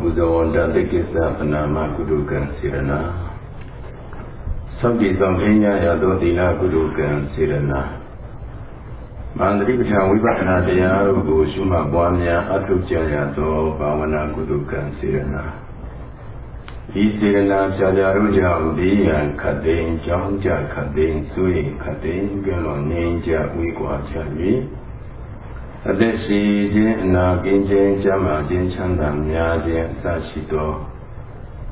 ပူဇော်ဝန်တတိကိစ္စပနာမကုတုကံစေရနာသောတိသောပညာရသောသီလကုတုကံစေရနာမန္တရိပဋ္ဌာဝိပဿနာတရားတို့ကိုရှုမှတ်ပွားများအထုကြရသောဘာဝနာကုတုကံစေရနာဤစေရနာဖြာဖြာတို့ကြောင့်ဒီရန်ခတ်သိမ်းကြောင်းကြခတ်သိမ်းစွေခတ်သိမ်းကြလွန်ငြိမ်းကြဝေးကွာချ၍ အသက်ရှိခြင်းအနာကင်းခြင်းကျမ်းမာခြင်းချမ်းသာများခြင်းအစရှိသော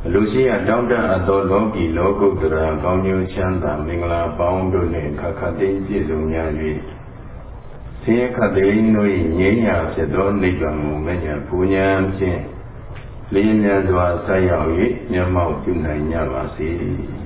အလိုရှိရာတောင်းတအပ်သောလောကီလောကုတ္တရာကောင်းကျိုးချမ်းသာမင်္ဂလာပေါင်းတို့နှင့်ခခသိပြည့်စုံများ၍ဆင်းရဲခတ်သိမ်းတို့၏ငြိမ်းရာဖြစ်သောနိဗ္ဗာန်ကိုမဲ့ညာပူညာဖြင့်လင်းမြန်စွာဆက်ရောက်၍မျက်မှောက်ပြုနိုင်ကြပါစေ။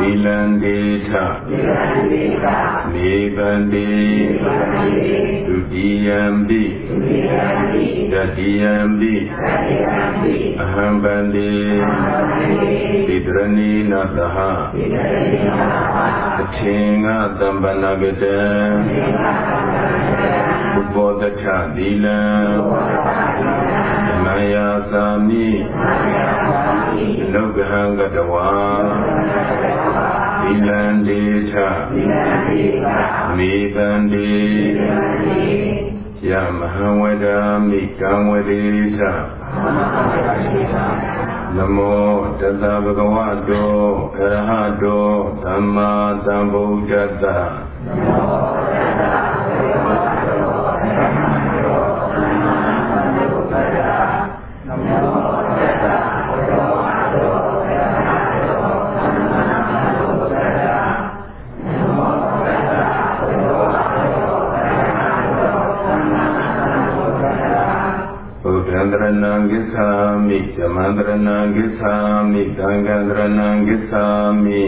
နာသဟထေငါသမ္ပန္နကတံဥပောတထသီလံသမယသာမိအနုဂဟံကတဝါသီလံဒေထနေဗန္တိဒုတိယံပိတတိယံပိအဟံဗန္တိဣတရဏီနာသဟအထင်္ဂသမ္ပန္နကတံဥပောတထသီလံမယသာမိလောကဟံကတဝါ သီလံဒေထမေတံဒေယမဟံဝဒာမိကံဝဒေထနမောတသဗ္ဗဂဝတောအရဟတောသမ္မာသမ္ဗုဒ္ဓတ္တနမောတသဗ္ဗဂ ရဏံဂစ္ဆာမိဓမ္မန္တရဏံဂစ္ဆာမိသံဃန္တရဏံဂစ္ဆာမိ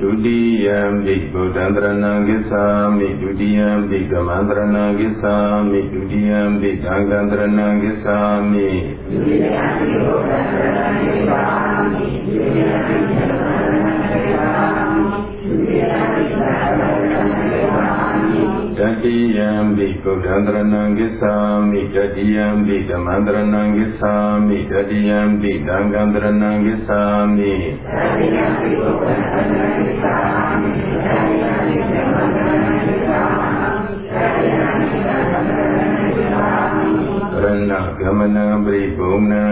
ဒုတိယံပိဗုဒ္ဓံတရဏံဂစ္ဆာမိဒုတိယံပိဓမ္မန္တရဏံဂစ္ဆာမိဒုတိယံပိသံဃန္တရဏံဂစ္ဆာမိဒုတိယံပိဗုဒ္ဓံတရဏံဂစ္ဆာမိဒုတိယံပိ တတိယံဘိဗုဒ္ဓံတရဏံဂစ္ဆာမိတတိယံဘိဓမ္မံတရဏံဂစ္ဆာမိတတိယံဘိသံဃံတရဏံဂစ္ဆာမိတတိယံဘိဗုဒ္ဓံတရဏံဂစ္ဆာမိတတိယံဘိဓမ္မံတရဏံဂစ္ဆာမိတတိယံဘိသံဃံတရဏံဂစ္ဆာမိရဏဂမနံပရိဘုံနံ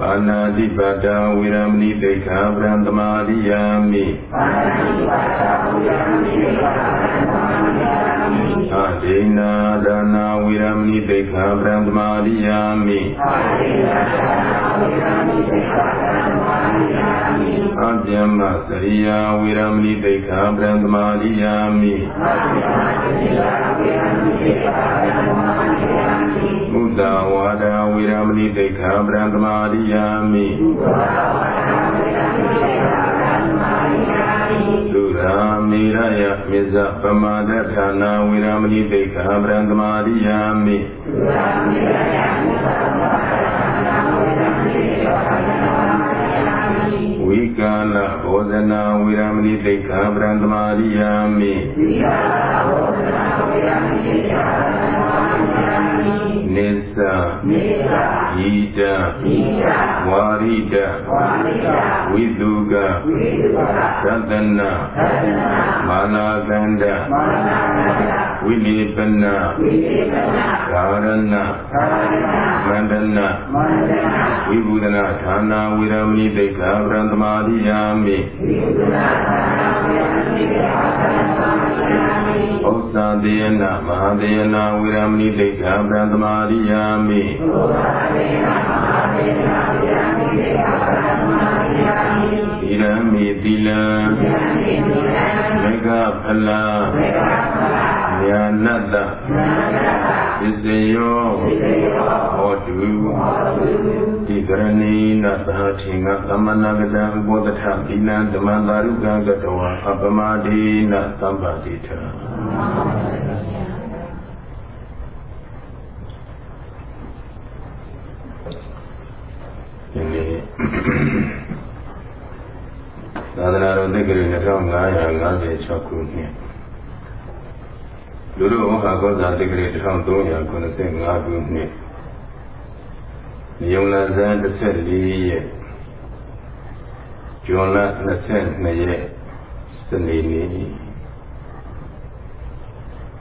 ပါဏာတိပါဒဝေရမဏိတိခာဗြဟ္မသမာရိယာမိပါဏာတိပါဒဝေရမဏိတိခာဗြဟ္မသမာရိယာမိအဒိနာဒါနာဝေရမဏိတိခာဗြဟ္မသမာရိယာမိအဒိနာဒါနာဝေရမဏိတိခာဗြဟ္မသမာရိယာမိအပြမစရိယာဝေရမဏိတိခာဗြဟ္မသမာရိယာမိအပြမစရိယာဝေရမဏိတိခာဗြဟ္မသမာရိယာမိမုဒ္ဒဝါဒ ဝေရမဏိတိခာဗြဟ္မသမာရိယာမိသုရာမေရယမေဇပမာဒဌာနာဝေရမဏိတိခာဗြဟ္မသမာရိယာမိသုရာမေရယမေဇပမာဒဌာနာဝေရမဏိတိခာဗြဟ္မသမာရိယာမိဝိကာလဘောဇနာဝေရမဏိတိခာဗြဟ္မသမာရိယာမိဝိကာလဘောဇနာဝေရမဏိတိခာဗြဟ္မသမာရိယာမိ နိစ္စနိစ္စဤတံဤတံဝါရိတဝါရိတဝိတုကဝိတုကသတ္တနာသတ္တနာမာနာကန္တမာနာကန္တဝိလေပနဝိလေပနကာရဏကာရဏမန္တနာမန္တနာဝိဘုဒနာဌာနာဝိရမဏိတိတ်္ခာဗရံသမာဓိယာမိဝိဘုဒနာဌာနာဝိရမဏိတိတ်္ခာဗရံသမာဓိယာမိဥစ္စာတေယနာမဟာတေယနာဝိရမဏိတိတ်္ခာဗရံသမာဓိယာမိဥစ္စာတေယနာမဟာတေယနာဝိရမဏိတိတ်္ခာဗရံသမာဓိယာမိဣရမိတိလံဣရမိတိလံမေဃဖလံမေဃဖလံညာနတ္တညာနတ္တပစ္စယောပစ္စယောဟောတုဟောတုဒီကရဏီနသဟထေငသမဏဂတံဘောဓထပိနံဓမ္မသာရုကံကတဝအပမဒိနသမ္ပါတိထ ဒီနေ့သာသနာတော်သက္ကရာ2556ခုနှစ်လူတို့ဟာကောဇာတက္ကရာ1395ခုနှစ်ညုံလာဇန်14ရက်ဇွန်လ22ရက်စနေနေ့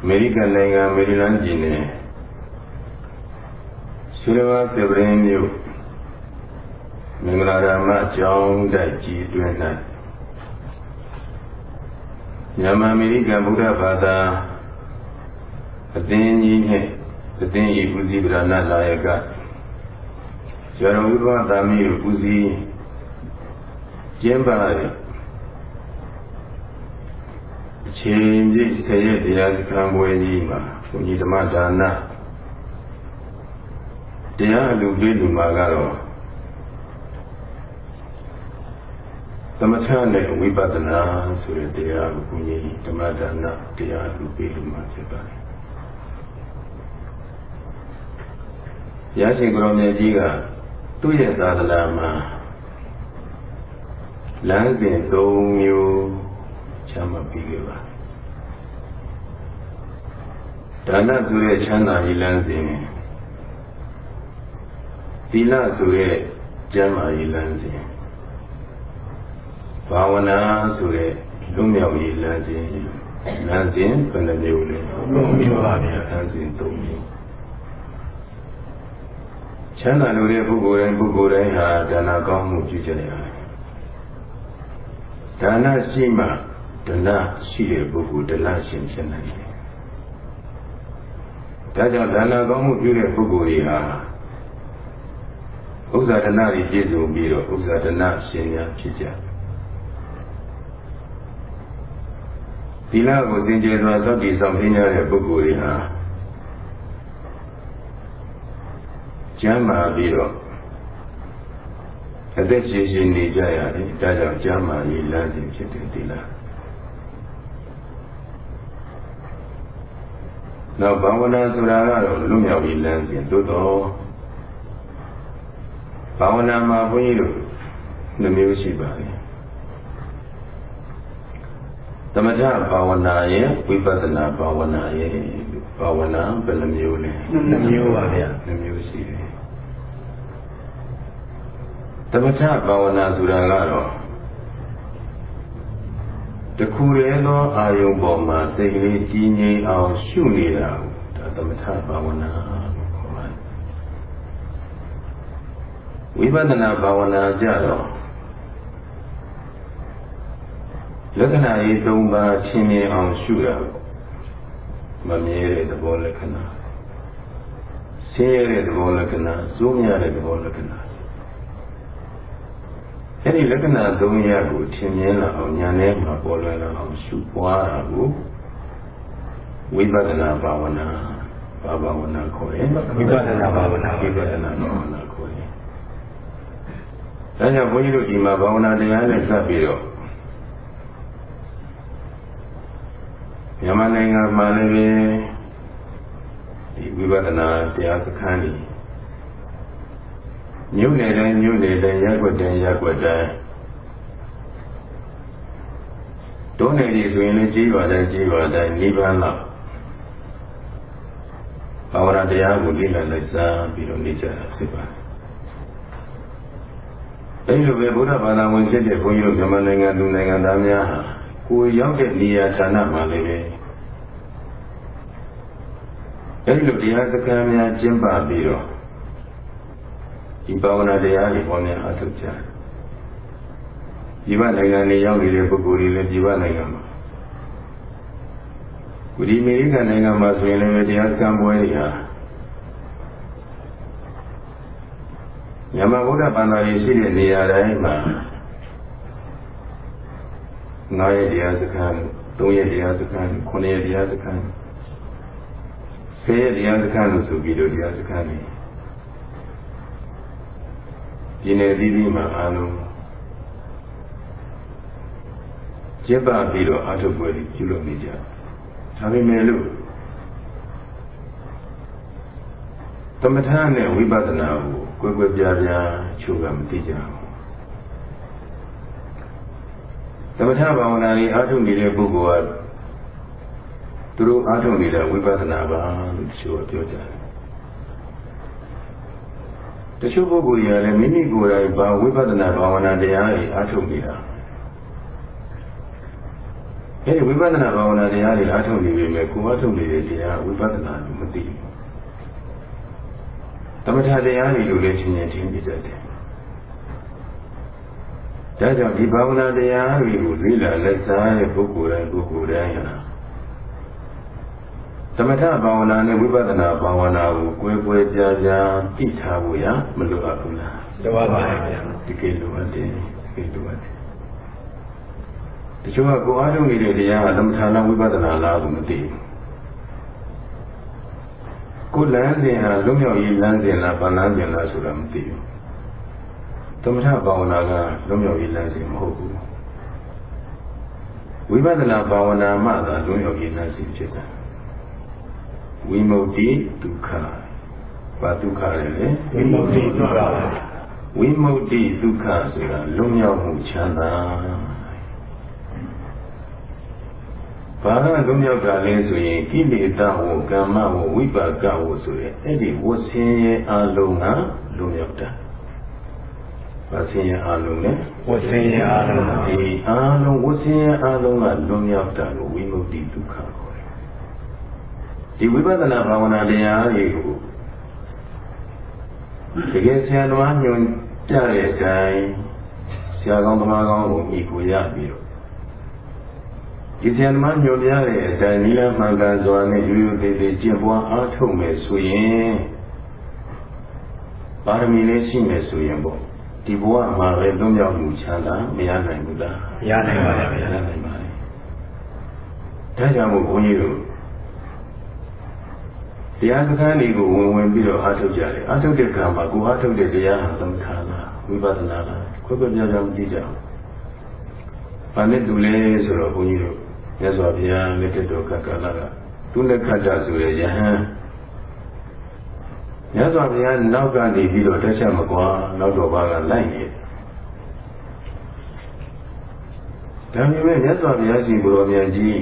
အမေရိကန်နိုင်ငံမေရီလန်းပြည်နယ်ဆီလဝါသေဗရင်မြို့ မင်္ဂလာရမကျောင်းတိုက်ကြီးတွင်၌မြန်မာအမေရိကန်ဗုဒ္ဓဘာသာအသင်းကြီးနဲ့အသင်းဤဦးစီးဗရဏလာယကဇေရဝိဘသာမီကိုဦးစီးကျင်းပတယ်အချိန်ပြည့်ဆယ်ရက်တရားစခန်းပွဲကြီးမှာဘုန်းကြီးဓမ္မဒါနတရားလူပေးလူမှာကတော့ သမထနဲ့ဝိပဿနာဆိုတဲ့တရားကိုဘုန်းကြီးဓမ္မဒါနတရားလူပေးလူမှာဖြစ်ပါတယ်ရရှိကြောမြတ်ကြီးကသူ့ရဲ့သာသနာမှာလမ်းစဉ်၃မျိုးချမှတ်ပြီးခဲ့ပါဒါနဆိုတဲ့ချမ်းသာရေးလမ်းစဉ်သီလဆိုတဲ့ကျမ်းမာရေးလမ်းစဉ် ဘာဝနာဆိုတဲ့လွတ်မြောက်ရေးလမ်းစဉ်လမ်းစဉ်ဘယ်နှမျိုးလဲ၃မျိုးပါဗျာလမ်းစဉ်၃မျိုးချမ်းသာလို့တဲ့ပုဂ္ဂိုလ်တိုင်းပုဂ္ဂိုလ်တိုင်းဟာဒါနကောင်းမှုပြုကြရတယ်ဒါနရှိမှဒလရှိတဲ့ပုဂ္ဂိုလ်ဒလရှင်ဖြစ်နိုင်တယ်ဒါကြောင့်ဒါနကောင်းမှုပြုတဲ့ပုဂ္ဂိုလ်တွေဟာဥစ္စာဒနာတွေပြည့်စုံပြီးတော့ဥစ္စာဒနာရှင်များဖြစ်ကြ သီလကိုသင်ကျေစွာစောင့်တည်ဆောင်သိကြတဲ့ပုဂ္ဂိုလ်တွေဟာကျမ်းမာပြီးတော့အသက်ရှင်ရှင်နေကြရတယ်ဒါကြောင့်ကျမ်းမာရေးလမ်းစဉ်ဖြစ်တယ်ဒီလားနောက်ဘာဝနာဆိုတာကတော့လွတ်မြောက်ရေးလမ်းစဉ်သို့တော့ဘာဝနာမှာဘုန်းကြီးတို့နှမျိုးရှိပါတယ် သမထဘာဝနာရဲ့ဝိပဿနာဘာဝနာရဲ့ဘာဝနာဘယ်နှမျိုးလဲနှမျိုးပါဗျာနှမျိုးရှိတယ်သမထဘာဝနာဆိုတာကတော့တခုရဲသောအာယုံပေါ်မှာစိတ်ကလေးကြီးငြိမ်အောင်ရှုနေတာဒါသမထဘာဝနာလို့ခေါ်ပါတယ်ဝိပဿနာဘာဝနာကြတော့ လက္ခဏာရေး၃ပါးချင်းမြင်အောင်ရှုတာမမြဲတဲ့သဘောလက္ခဏာဆင်းရဲတဲ့သဘောလက္ခဏာစိုးမြတဲ့သဘောလက္ခဏာအဲ့ဒီလက္ခဏာ၃ရပ်ကိုထင်မြင်လာအောင်ဉာဏ်ထဲမှာပေါ်လွင်လာအောင်ရှုပွားတာကိုဝိပဿနာဘာဝနာဘာဘာဝနာခေါ်တယ်ဝိပဿနာဘာဝနာဝိပဿနာဘာဝနာခေါ်တယ်ဒါကြောင့်ဘုန်းကြီးတို့ဒီမှာဘာဝနာတရားနဲ့စပ်ပြီးတော့ မြန်မာနိုင်ငံမှာလည်းဒီဝိပဿနာတရားစခန်းကြီးမြို့နယ်တိုင်းမြို့နယ်တိုင်းရက်ွက်တိုင်းရက်ွက်တိုင်းဒုနယ်ကြီးဆိုရင်လည်းကြီးပါတိုင်းကြီးပါတိုင်းနိဗ္ဗာန်လောက်ဘာဝနာတရားကိုလေ့လာလိုက်စားပြီးတော့နေကြတာဖြစ်ပါတယ်အဲဒီလိုပဲဗုဒ္ဓဘာသာဝင်ဖြစ်တဲ့ဘုန်းကြီးတို့မြန်မာနိုင်ငံလူနိုင်ငံသားများဟာကိုယ်ရောက်တဲ့နေရာဌာနမှာလည်းပဲ အဲဒီလိုတရားစခန်းများကျင်းပပြီးတော့ဒီဘာဝနာတရားတွေပေါ်များအထုတ်ကြတယ်ဒီဘနိုင်ငံနေရောက်နေတဲ့ပုဂ္ဂိုလ်တွေလည်းဒီဘနိုင်ငံမှာကုဒီအမေရိကန်နိုင်ငံမှာဆိုရင်လည်းတရားစခန်းပွဲတွေဟာမြန်မာဗုဒ္ဓဘာသာရေးရှိတဲ့နေရာတိုင်းမှာ9ရက်တရားစခန်း3ရက်တရားစခန်း9ရက်တရားစခန်း 10ရက်တရားစခန်းလို့ဆိုပြီးတော့တရားစခန်းတွေဒီနေ့ဒီဒီမှာအားလုံးကျက်ပပြီးတော့အာထုပ်ပွဲပြုလုပ်နေကြဒါပေမဲ့လို့သမထနဲ့ဝိပဿနာကိုကွယ်ကွယ်ပြားပြားချိုးကမသိကြဘူးသမထဘာဝနာကြီးအားထုတ်နေတဲ့ပုဂ္ဂိုလ်က သူတို့အားထုတ်နေတဲ့ဝိပဿနာပါလို့တချို့ပြောကြတယ်တချို့ပုဂ္ဂိုလ်တွေကလည်းမိမိကိုယ်တိုင်ဘာဝိပဿနာဘာဝနာတရားတွေအားထုတ်နေတာအဲဒီဝိပဿနာဘာဝနာတရားတွေအားထုတ်နေပြီမဲ့ကိုယ်အားထုတ်နေတဲ့တရားဝိပဿနာလို့မသိဘူးသမထတရားတွေလို့လည်းချင်းချင်းထင်ပြတတ်တယ်ဒါကြောင့်ဒီဘာဝနာတရားတွေကိုလေ့လာလက်စားတဲ့ပုဂ္ဂိုလ်တိုင်းပုဂ္ဂိုလ်တိုင်းဟာ သမထဘာဝနာနဲ့ဝိပဿနာဘာဝနာကိုကွဲကွဲပြားပြားသိထားဖို့ရမလိုအပ်ဘူးလားလိုအပ်ပါရဲ့ဗျာဒီကိလိုအပ်တယ်ဒီကိလိုအပ်တယ်တချို့ကကိုအားထုတ်နေတဲ့တရားကသမထလားဝိပဿနာလားကိုမသိဘူးကိုလမ်းစဉ်ဟာလုံးမြောက်ရေးလမ်းစဉ်လားဗလမ်းစဉ်လားဆိုတာမသိဘူးသမထဘာဝနာကလုံးမြောက်ရေးလမ်းစဉ်မဟုတ်ဘူးဝိပဿနာဘာဝနာမှသာလုံးမြောက်ရေးလမ်းစဉ်ဖြစ်တာ ဝိမု ക്തി ဒုက္ခဘာဒုက္ခလဲလေဝိမု ക്തി ဒုက္ခဝိမု ക്തി ဒုက္ခဆိုတာလုံးမြောက်မှုချမ်းသာဘာကလုံးမြောက်တာလဲဆိုရင်ကိလေသာဝကမ္မဝဝိပါကဝဆိုရင်အဲ့ဒီဝဆင်းရဲအလုံးကလုံးမြောက်တာဝဆင်းရဲအလုံးနဲ့ဝဆင်းရဲအလုံးဒီအလုံးဝဆင်းရဲအလုံးကလုံးမြောက်တာကိုဝိမု ക്തി ဒုက္ခခေါ်တယ် ဒီဝိပဿနာဘာဝနာတရားတွေကိုတကယ်ဆရာတော်ညွှန်ကြတဲ့အတိုင်းဆရာကောင်းသမားကောင်းကိုဤကိုရပြီးတော့ဒီဆရာသမားညွှန်ပြတဲ့အတိုင်းနိလမှန်ကန်စွာနဲ့ရိုးရိုးသေးသေးကျင့်ပွားအားထုတ်မယ်ဆိုရင်ပါရမီလေးရှိမယ်ဆိုရင်ပေါ့ဒီဘဝမှာပဲလွတ်မြောက်မှုချမ်းသာမရနိုင်ဘူးလားမရနိုင်ပါဘူးမရနိုင်ပါဘူးဒါကြောင့်မို့ဘုန်းကြီးတို့ တရားစခန်းတွေကိုဝင်ဝင်ပြီးတော့အားထုတ်ကြတယ်အားထုတ်တဲ့ကံမှာကိုအားထုတ်တဲ့တရားဟာသမထလားဝိပဿနာလားခွဲခွဲပြားပြားမကြည့်ကြဘူး။ဘာနဲ့တူလဲဆိုတော့ဘုန်းကြီးတို့မြတ်စွာဘုရားလက်ထက်တော်ကကာလကသူလက်ခတ်ကြဆိုရယဟန်မြတ်စွာဘုရားနောက်ကနေပြီးတော့တက်ချက်မကွာနောက်တော်ဘာကလိုက်နေတယ်ဒါပေမဲ့မြတ်စွာဘုရားရှင်ကိုယ်တော်မြတ်ကြီး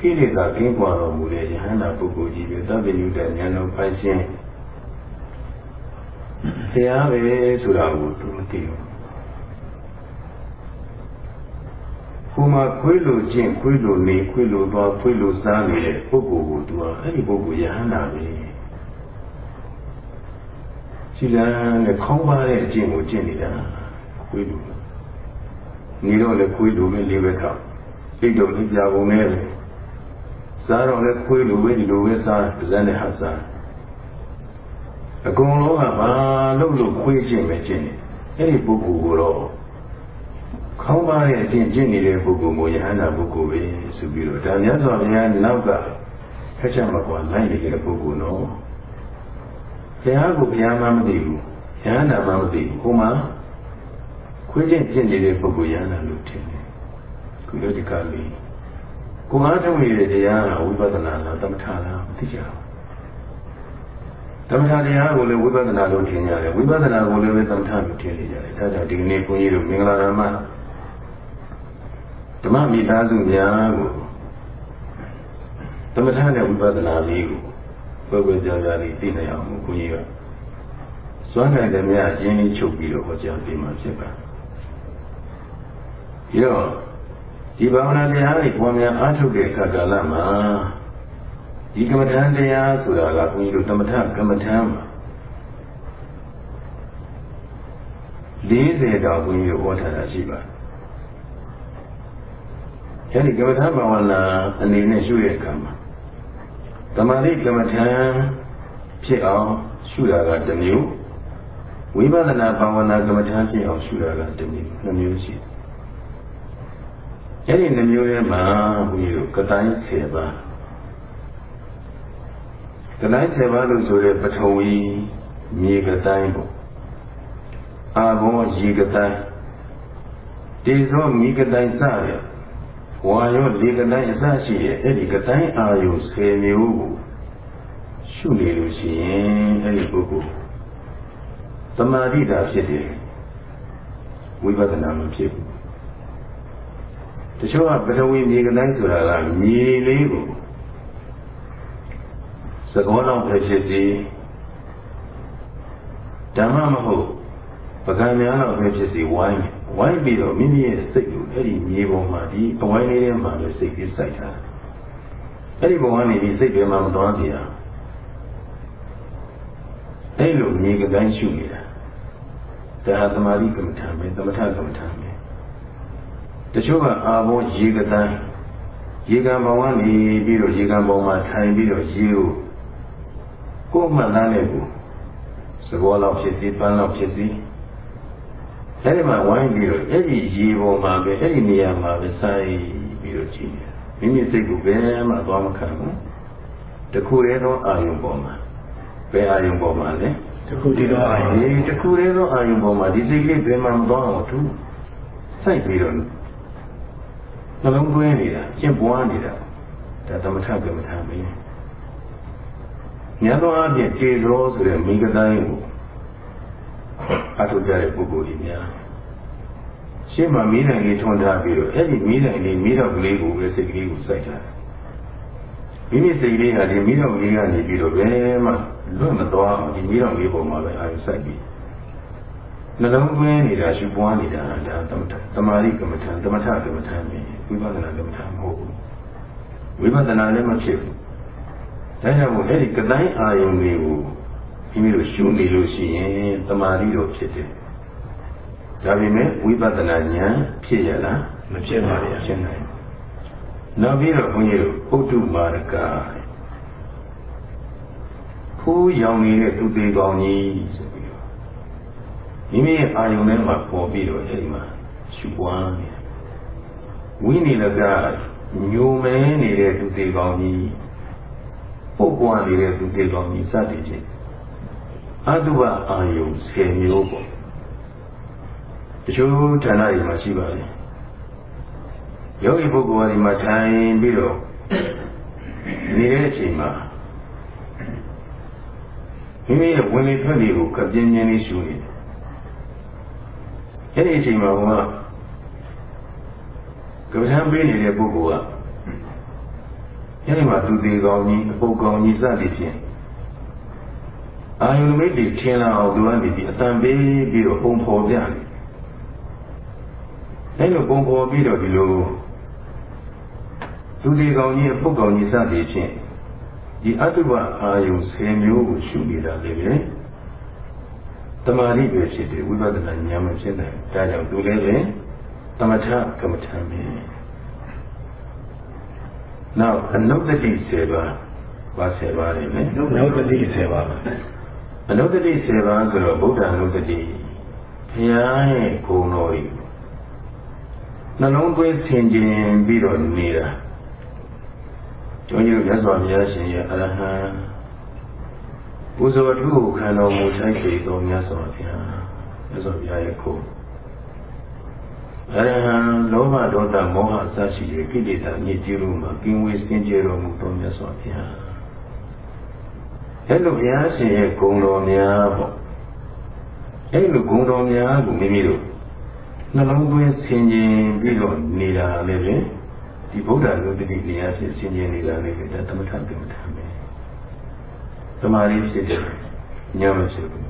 ကိလေသာကင်းကွာတော်မူတဲ့ယဟန္တာပုဂ္ဂိုလ်ကြီးပဲသဗ္ဗညုတဉာဏ်တော်ပိုင်ရှင်ဆရာပဲဆိုတာကိုသူမသိဘူးကိုမှခွေးလိုကျင့်ခွေးလိုနေခွေးလိုသွားခွေးလိုစားနေတဲ့ပုဂ္ဂိုလ်ကိုသူကအဲ့ဒီပုဂ္ဂိုလ်ယဟန္တာပဲရှိလန်းနဲ့ခေါင်းပါတဲ့အကျင့်ကိုကျင့်နေတာခွေးလိုနေတော့လည်းခွေးလိုပဲလေးပဲကောက်စိတ်တော့လည်းကြာကုန်နေတယ် စားတော့လည်းခွေးလိုပဲဒီလိုပဲစားပါးစပ်နဲ့ဟပ်စားအကုန်လုံးကဘာလို့လို့ခွေးကျင့်ပဲကျင့်နေအဲ့ဒီပုဂ္ဂိုလ်ကိုတော့ခေါင်းပါတဲ့အချင်းကျင့်နေတဲ့ပုဂ္ဂိုလ်ကိုယဟန္တာပုဂ္ဂိုလ်ပဲဆိုပြီးတော့ဒါမြတ်စွာဘုရားနောက်ကခက်ချက်မကွာလိုက်နေတဲ့ပုဂ္ဂိုလ်နော်ဘုရားကိုဘုရားမှမသိဘူးယဟန္တာမှမသိဘူးဟိုမှာခွေးချင်းကျင့်နေတဲ့ပုဂ္ဂိုလ်ယဟန္တာလို့ထင်တယ်ခုလိုဒီကလေး ကိုအားထုတ်နေတဲ့တရားကဝိပဿနာလားသမထလားမသိကြဘူးသမထတရားကိုလည်းဝိပဿနာလို့ထင်ကြတယ်ဝိပဿနာကိုလည်းပဲသမထလို့ထင်နေကြတယ်ဒါကြောင့်ဒီနေ့ဘုန်းကြီးတို့မင်္ဂလာရမဓမ္မမိသားစုများကိုသမထနဲ့ဝိပဿနာလေးကိုပွဲပွဲကြကြလေးသိနိုင်အောင်ဘုန်းကြီးကစွမ်းနိုင်တဲ့မြတ်အရင်လေးချုပ်ပြီးတော့ဟောကြားပေးမှဖြစ်ပါဒီတော့ ဒီဘာဝနာတရားတွေပေါ်များအားထုတ်တဲ့အခါကာလမှာဒီကမ္မထန်တရားဆိုတာကဘုန်းကြီးတို့သမထကမ္မထန်မှာ40တောင်ဘုန်းကြီးတို့ဟောထားတာရှိပါတယ်အဲဒီကမ္မထဘာဝနာအနေနဲ့ရှုရတဲ့အခါမှာတမာတိကမ္မထံဖြစ်အောင်ရှုတာကတစ်မျိုးဝိပဿနာဘာဝနာကမ္မထံဖြစ်အောင်ရှုတာကတစ်မျိုးနှစ်မျိုးရှိတယ် အဲဒီနှစ်မျိုးရဲ့မှာဘုန်းကြီးတို့ကတိုင်း10ပါးကတိုင်း10ပါးလို့ဆိုတဲ့ပထဝီမြေကတိုင်းပေါ့အာဘောရေကတိုင်းတေဇောမိကတိုင်းစတဲ့ဝါရောလေကတိုင်းအစရှိရဲ့အဲ့ဒီကတိုင်းအာယု10မျိုးကိုရှုနေလို့ရှိရင်အဲ့ဒီပုဂ္ဂိုလ်သမာဓိတာဖြစ်တယ်ဝိပဿနာမဖြစ်ဘူး တချို့ကပထဝီမြေကတိုင်းဆိုတာကမြေလေးကိုသကောလောက်ပဲဖြစ်စီဓမ္မမဟုတ်ပကံများတော့ပဲဖြစ်စီဝိုင်းဝိုင်းပြီးတော့မိမိရဲ့စိတ်ကိုအဲ့ဒီမြေပေါ်မှာဒီအဝိုင်းလေးထဲမှာပဲစိတ်ကြီးစိုက်တာအဲ့ဒီဘဝနေဒီစိတ်တွေမှာမသွားကြရအဲ့လိုမြေကတိုင်းရှုနေတာဒါဟာသမာဓိကမ္မထာပဲသမထကမ္မထာပဲ တချို့ကအာဘောရေကတိုင်းရေကံဘဝနေပြီးတော့ရေကံပေါ်မှာထိုင်ပြီးတော့ရေကိုကိုယ်မှန်သားနဲ့ကိုသဘောလောက်ဖြစ်စီပန်းလောက်ဖြစ်စီအဲဒီမှာဝိုင်းပြီးတော့အဲ့ဒီရေပေါ်မှာပဲအဲ့ဒီနေရာမှာပဲစိုက်ပြီးတော့ကြည့်တယ်မိမိစိတ်ကိုဘယ်မှသွားမခံဘူးတခုတည်းသောအာယုံပေါ်မှာဘယ်အာယုံပေါ်မှာလဲတခုတည်းသောအာယုံဒီတခုတည်းသောအာယုံပေါ်မှာဒီစိတ်ကလေးဘယ်မှမသွားအောင်သူစိုက်ပြီးတော့ နှလုံးသွင်းနေတာကျင့်ပွားနေတာဒါသမထကမ္မထာမင်းညသောအပြင်ခြေရောဆိုတဲ့မိဂတိုင်းကိုအထုကြတဲ့ပုဂ္ဂိုလ်ကြီးများရှင်းမှာမိနိုင်လေးထွန်းထားပြီးတော့အဲ့ဒီမိနိုင်လေးမိတော့ကလေးကိုပဲစိတ်ကလေးကိုစိုက်ထားတယ်မိမိစိတ်ကလေးကဒီမိတော့ကလေးကနေပြီးတော့ဘယ်မှလွတ်မသွားအောင်ဒီမိတော့ကလေးပေါ်မှာပဲအာရုံစိုက်ပြီး နှလုံးသွင်းနေတာရှုပွားနေတာဒါသမထသမာဓိကမ္မထာသမထကမ္မထာပဲဝိပဿနာကမ္မထာမဟုတ်ဘူးဝိပဿနာလည်းမဖြစ်ဘူးဒါကြောင့်မို့အဲ့ဒီကတိုင်းအာယုံတွေကိုမိမိတို့ရှုနေလို့ရှိရင်တမာတိတော့ဖြစ်တယ်ဒါပေမဲ့ဝိပဿနာဉာဏ်ဖြစ်ရလားမဖြစ်ပါဘူးဖြစ်နိုင်နောက်ပြီးတော့ဘုန်းကြီးတို့ဥဒ္ဓမာရကခိုးရောင်နေတဲ့သူသေးကောင်းကြီးဆိုပြီးတော့ မိမိရဲ့အာယုံထဲမှာပေါ်ပြီးတော့အဲဒီမှာရှုပွားနေဝိနိလကညိုမဲနေတဲ့သူသေးကောင်းကြီးပုတ်ပွားနေတဲ့သူသေးကောင်းကြီးစသည်ဖြင့်အတုပအာယုံ10မျိုးပေါ့တချို့ဌာနတွေမှာရှိပါတယ်ယောဂီပုဂ္ဂိုလ်ဒီမှာထိုင်ပြီးတော့နေတဲ့အချိန်မှာမိမိရဲ့ဝင်လေထွက်လေကိုကပြင်းပြင်းလေးရှုနေတယ် အဲ့ဒီအချိန်မှာကကပ္ပံပေးနေတဲ့ပုဂ္ဂိုလ်ကအဲ့ဒီမှာသူသေးကောင်းကြီးအပုတ်ကောင်းကြီးစသည်ဖြင့်အာယုန်မိတ်တွေထင်လာအောင်သူကနေပြီးအတန်ပေးပြီးတော့ပုံဖော်ပြတယ်အဲလိုပုံဖော်ပြီးတော့ဒီလိုသူဒီကောင်ကြီးပုတ်ကောင်ကြီးစသည်ဖြင့်ဒီအတုပအာယုန်10မျိုးကိုရှုနေတာလေပဲ တမာတိပဲဖြစ်တယ်ဝိပဿနာဉာဏ်မဖြစ်နိုင်ဒါကြောင့်သူလည်းပဲသမထကမ္မထံပဲနောက်အနုတ္တိ10ပါးပါ10ပါးလေနုတ္တိ10ပါးအနုတ္တိ7ပါးဆိုတော့ဗုဒ္ဓအနုတ္တိဘုရားရဲ့ဂုဏ်တော်ကြီးနှလုံးသွင်းဆင်ခြင်ပြီးတော့နေတာကျောင်းကြီးမြတ်စွာဘုရားရှင်ရဲ့အရဟံ ပူဇော်ထုကိုခံတော်မူဆိုင်ပေတော်မြတ်စွာဘုရားမြတ်စွာဘုရားရဲ့ခုအရဟံလောဘဒေါသမောဟအစရှိတဲ့ကိလေသာညစ်ကြေးတို့မှာကင်းဝေးစင်ကြယ်တော်မူတော်မြတ်စွာဘုရားအဲ့လိုဘုရားရှင်ရဲ့ဂုဏ်တော်များပေါ့အဲ့လိုဂုဏ်တော်များကိုမိမိတို့နှလုံးသွင်းဆင်ခြင်ပြီးတော့နေတာလည်းပဲဒီဗုဒ္ဓလူတတိနေရာဖြစ်ဆင်ခြင်နေတာလည်းပဲဒါသမထကမ္မထာပဲ သမာဓိဖြစ်တယ်ဉာဏ်မဖြစ်ဘူး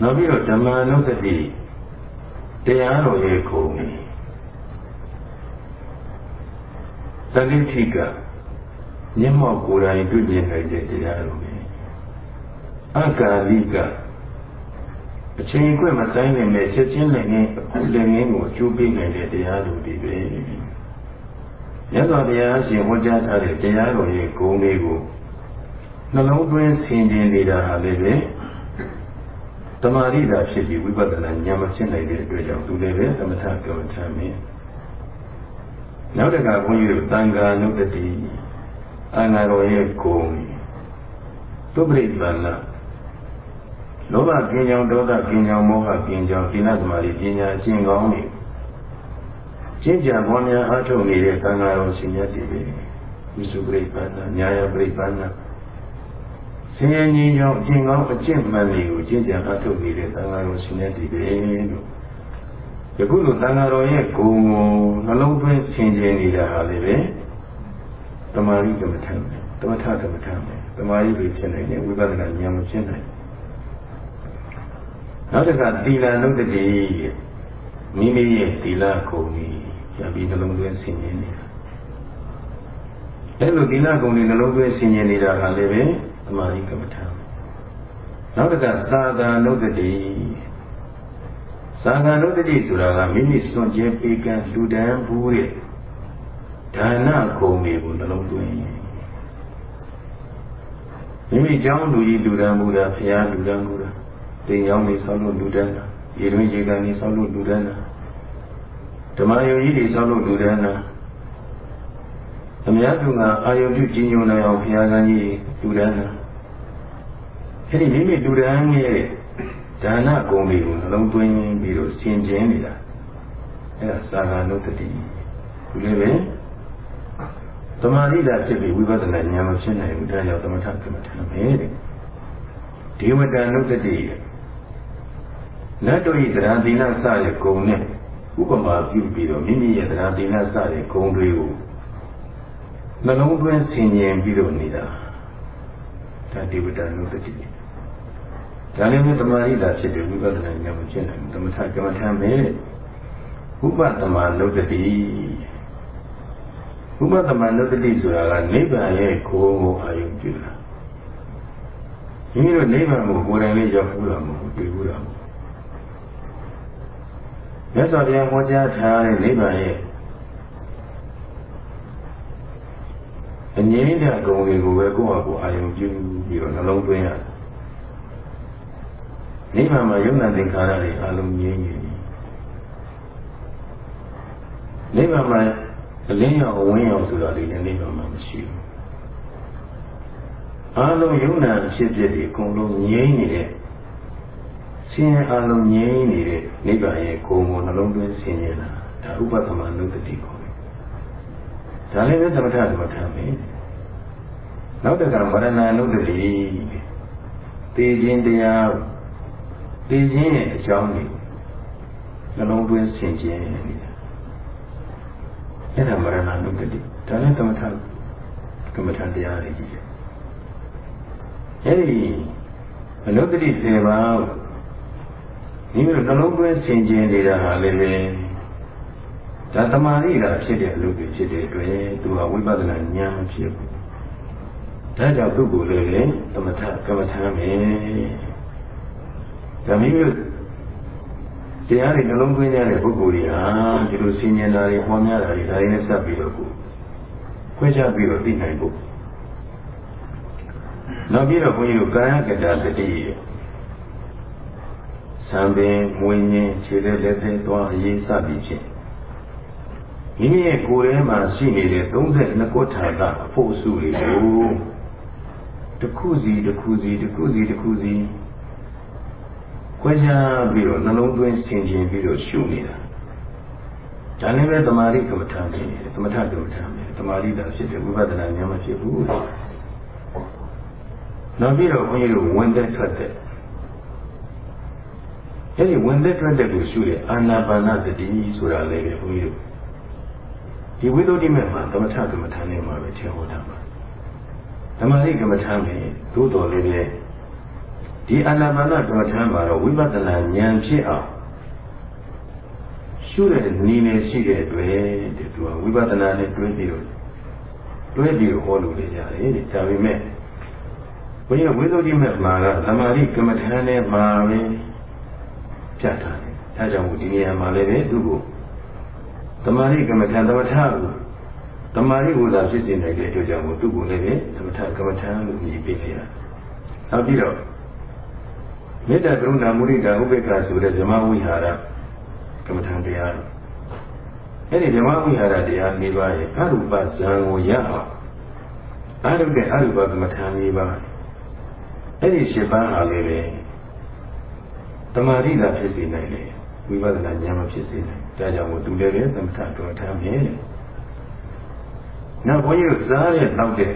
နောက်ပြီးတော့ဓမ္မနုတ္တိတရားတော်ရဲ့ခုံသတိထိကမျက်မှောက်ကိုယ်တိုင်တွေ့မြင်နိုင်တဲ့တရားတော်ပဲအကာလိကအချိန်ခွင့်မဆိုင်နိုင်တဲ့ချက်ချင်းလည်းငင်းအခုလည်းငင်းကိုအကျိုးပေးနိုင်တဲ့တရားတော်တွေပဲမြတ်စွာဘုရားရှင်ဟောကြားထားတဲ့တရားတော်ရဲ့ဂုဏ်တွေကို နှလုံးသွင်းဆင်ခြင်နေတာဟာလည်းပဲတမာရိတာဖြစ်ပြီးဝိပဿနာဉာဏ်မဖြစ်နိုင်တဲ့အတွက်ကြောင့်သူလည်းပဲသမထကမ္မထာမင်းနောက်တကဘုန်းကြီးတို့တန်ခါနုတ္တိအင်္ဂါတော်ရဲ့ဂုဏ်သုပရိပန္နလောဘကင်းကြောင်ဒေါသကင်းကြောင်မောဟကင်းကြောင်ဒီနသမารီပညာအရှင်းကောင်းနေရှင်းကြံပေါ်များအားထုတ်နေတဲ့သံဃာတော်ရှင်မြတ်တွေပဲဝိစုပရိပန္နညာယပရိပန္န ဆင်းရဲငြိမ်းချမ်းအကျင့်ကောင်းအကျင့်မှန်တွေကိုရှင်းကြံအားထုတ်နေတဲ့သံဃာတော်ရှင်မြတ်တွေပဲလို့ယခုလိုသံဃာတော်ရဲ့ဂုဏ်ကိုနှလုံးသွင်းဆင်ခြင်နေတာဟာလည်းပဲတမာရီကမ္မထံတမထကမ္မထံတမာရီပဲဖြစ်နေတယ်ဝိပဿနာဉာဏ်မဖြစ်နိုင်နောက်တစ်ခါသီလနုတ္တိမိမိရဲ့သီလကိုကြီးရပြီးနှလုံးသွင်းဆင်ခြင်နေတာအဲလိုသီလကိုကြီးနှလုံးသွင်းဆင်ခြင်နေတာကလည်းပဲ သမာဓိကမ္မထာနောက်တစ်ခါသာသာနုဒ္ဓတိသာသာနုဒ္ဓတိဆိုတာကမိမိစွန့်ကြဲပေးကံလူတန်းဘူးတဲ့ဒါနဂုဏ်တွေကိုနှလုံးသွင်းမိမိကြောင်းလူကြီးလူတန်းဘူးတာဖရာလူတန်းဘူးတာတင်ကြောင်းနေဆောက်လို့လူတန်းတာရေတွင်းရေကန်နေဆောက်လို့လူတန်းတာဓမ္မယုံကြီးတွေဆောက်လို့လူတန်းတာအများသူကအာယုပြုကြည်ညိုနိုင်အောင်ဘုရားကကြီးလူတန်းတာ အဲ့ဒီမိမိလူတန်းရဲ့ဒါနဂုံတွေကိုနှလုံးသွင်းပြီးတော့ဆင်ခြင်နေတာအဲ့ဒါသာဂာနုတ္တိဒီလိုပဲသမာဓိဓာတ်ဖြစ်ပြီးဝိပဿနာဉာဏ်မဖြစ်နိုင်ဘူးဒါကြောင့်သမထကမ္မထာပဲတဲ့ဒေဝတန်နုတ္တိနတ်တို့၏တရားသီလစရဲ့ဂုံနဲ့ဥပမာပြုပြီးတော့မိမိရဲ့တရားသီလစရဲ့ဂုံတွေကိုနှလုံးသွင်းဆင်ញင်ပြီးတော့နေတာဒါဒီဝတ္တနုတ္တိ ဒါလည်းမြတ်သမာဓိတာဖြစ်တယ်ဝိပဿနာဉာဏ်မဖြစ်နိုင်ဘူးသမထကမ္မထံပဲဥပသမနုတ္တိဥပသမနုတ္တိဆိုတာကနိဗ္ဗာန်ရဲ့ကိုယ်ကိုအာရုံပြုတာမိမိတို့နိဗ္ဗာန်ကိုကိုယ်တိုင်လေးရောက်ဘူးလားမဟုတ်တွေ့ဘူးလားမဟုတ်မြတ်စွာဘုရားဟောကြားထားတဲ့နိဗ္ဗာန်ရဲ့အငြိမ့်တဲ့ဂုဏ်တွေကိုပဲကိုယ့်ဟာကိုယ်အာရုံပြုပြီးတော့နှလုံးသွင်းရတယ် နိဗ္ဗာန်မှာယုံနာသင်္ခါရတွေအလုံးငြိမ်းနေပြီနိဗ္ဗာန်မှာအလင်းရောင်အဝင်းရောင်ဆိုတာတွေလည်းနိဗ္ဗာန်မှာမရှိဘူးအလုံးယုံနာဖြစ်ဖြစ်ဒီအကုန်လုံးငြိမ်းနေတဲ့ဆင်းရဲအလုံးငြိမ်းနေတဲ့နိဗ္ဗာန်ရဲ့ကိုယ်ကိုနှလုံးသွင်းဆင်ញင်တာဒါဥပသမနုတ္တိကိုဒါလည်းပဲသမထသမထပဲနောက်တကမရဏနုတ္တိသိခြင်းတရား သိခြင်းရဲ့အကြောင်းတွေနှလုံးသွင်းဆင်ခြင်နေတာအဲ့ဒါမရဏနုတ္တိဒါလည်းသမထကမ္မထတရားတွေကြီးအဲ့ဒီအနုတ္တိ7ပါးမိမိတို့နှလုံးသွင်းဆင်ခြင်နေတာဟာလည်းပဲဒါတမာရိတာဖြစ်တဲ့အလုပ်တွေဖြစ်တဲ့အတွက်သူကဝိပဿနာဉာဏ်မဖြစ်ဘူးဒါကြောင့်သူ့ကိုယ်လည်းလေသမထကမ္မထာပဲ ဒါမိမိတရားတွေနှလုံးသွင်းကြတဲ့ပုဂ္ဂိုလ်တွေဟာဒီလိုဆင်ញင်တာတွေဟောများတာတွေဒါတွေနဲ့ဆက်ပြီးတော့ကိုခွဲခြားပြီးတော့သိနိုင်ဖို့နောက်ပြီးတော့ဘုန်းကြီးတို့ကာယကတာတတိယဆံပင်မွေးငင်းခြေလက်လက်သေးသွားအရေးစသည်ဖြင့်မိမိရဲ့ကိုယ်ထဲမှာရှိနေတဲ့32ခုထာကအဖို့စုတွေကိုတစ်ခုစီတစ်ခုစီတစ်ခုစီတစ်ခုစီခွဲ ခြားပြီးတော့နှလုံးသွင်းဆင်ခြင်ပြီးတော့ရှုနေတာဒါလည်းပဲတမာရိကမ္မထာဖြစ်တယ်သမထကမ္မထာပဲတမာရိတာဖြစ်တယ်ဝိပဿနာဉာဏ်မဖြစ်ဘူးနောက်ပြီးတော့ဘုန်းကြီးတို့ဝင်သက်ထွက်တဲ့အဲဒီဝင်သက်ထွက်တဲ့ကိုရှုတဲ့အာနာပါနတတိဆိုတာလည်းပဲဘုန်းကြီးတို့ဒီဝိသုဒ္ဓိမေမှာသမထကမ္မထာနဲ့မှာပဲထည့်ဟောတာပါဓမ္မရိကမ္မထာနဲ့သို့တော်လည်းပဲ ဒီအာနာပါနကမ္မထာမှာတော့ဝိပဿနာဉာဏ်ဖြစ်အောင်ရှုတဲ့နည်းနဲ့ရှိတဲ့အတွက်တဲ့သူကဝိပဿနာနဲ့တွဲပြီးတော့တွဲပြီးတော့ဟောလို့လေရတယ်တဲ့ဒါပေမဲ့ဘုရားဝိသုဒ္ဓိမေမှာကသမာဓိကမ္မထာနဲ့မှာပဲပြတ်ထားတယ်အဲကြောင့်ဒီနေရာမှာလည်းပဲသူ့ကိုသမာဓိကမ္မထာသမထကိုသမာဓိကိုသာဖြစ်စေနိုင်တဲ့အတွက်ကြောင့်သူ့ကိုလည်းပဲသမထကမ္မထာလို့မြည်ပေးနေတာနောက်ပြီးတော့ မေတ္တာကရုဏာမုဒိတာဥပေက္ခဆိုတဲ့ဇမဝိဟာရကမ္မထာတရားအဲ့ဒီဇမဝိဟာရတရား၄ပါးရဲ့အရူပဇံကိုရအောင်အရုပ်တဲ့အရူပကမ္မထာ၄ပါးအဲ့ဒီ၈ပါးဟာလည်းပဲတမာရိသာဖြစ်စေနိုင်တယ်ဝိပဿနာဉာဏ်မဖြစ်စေနိုင်ဒါကြောင့်မို့သူလည်းပဲသမထတော်ထားမြင်တယ်နောက်ဘုန်းကြီးတို့စားတဲ့နောက်တဲ့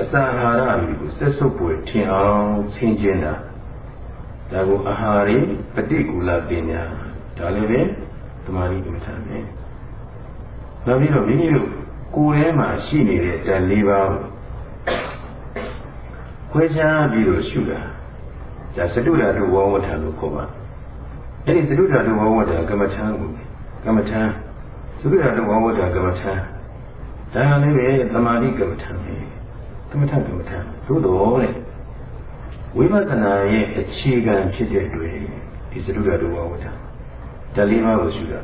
အစာအာဟာရတွေကိုဆက်စုပ်ပွေထင်အောင်ဆင်ကျင်တာ ဒါကိုအာဟာရိပฏิကူလပညာဒါလည်းပဲတမာရိကမ္မထာပဲနောက်ပြီးတော့မိမိတို့ကိုယ်ထဲမှာရှိနေတဲ့ဇာတ်၄ပါးကိုခွဲခြားပြီးတော့ရှုတာဒါသတုဓာတုဝဝဋ္ဌာလို့ခေါ်ပါအဲ့ဒီသတုဓာတုဝဝဋ္ဌာကမ္မထာကိုကမ္မထာသတုဓာတုဝဝဋ္ဌာကမ္မထာဒါလည်းပဲသမာဓိကမ္မထာပဲကမ္မထာကမ္မထာသို့တော်လေ ဝိပဿနာရဲ့အခြေခံဖြစ်တဲ့တွေ့ဒီသတုဓာတုဝဝဋ္ဌာဒါလေးပါးကိုရှုတာ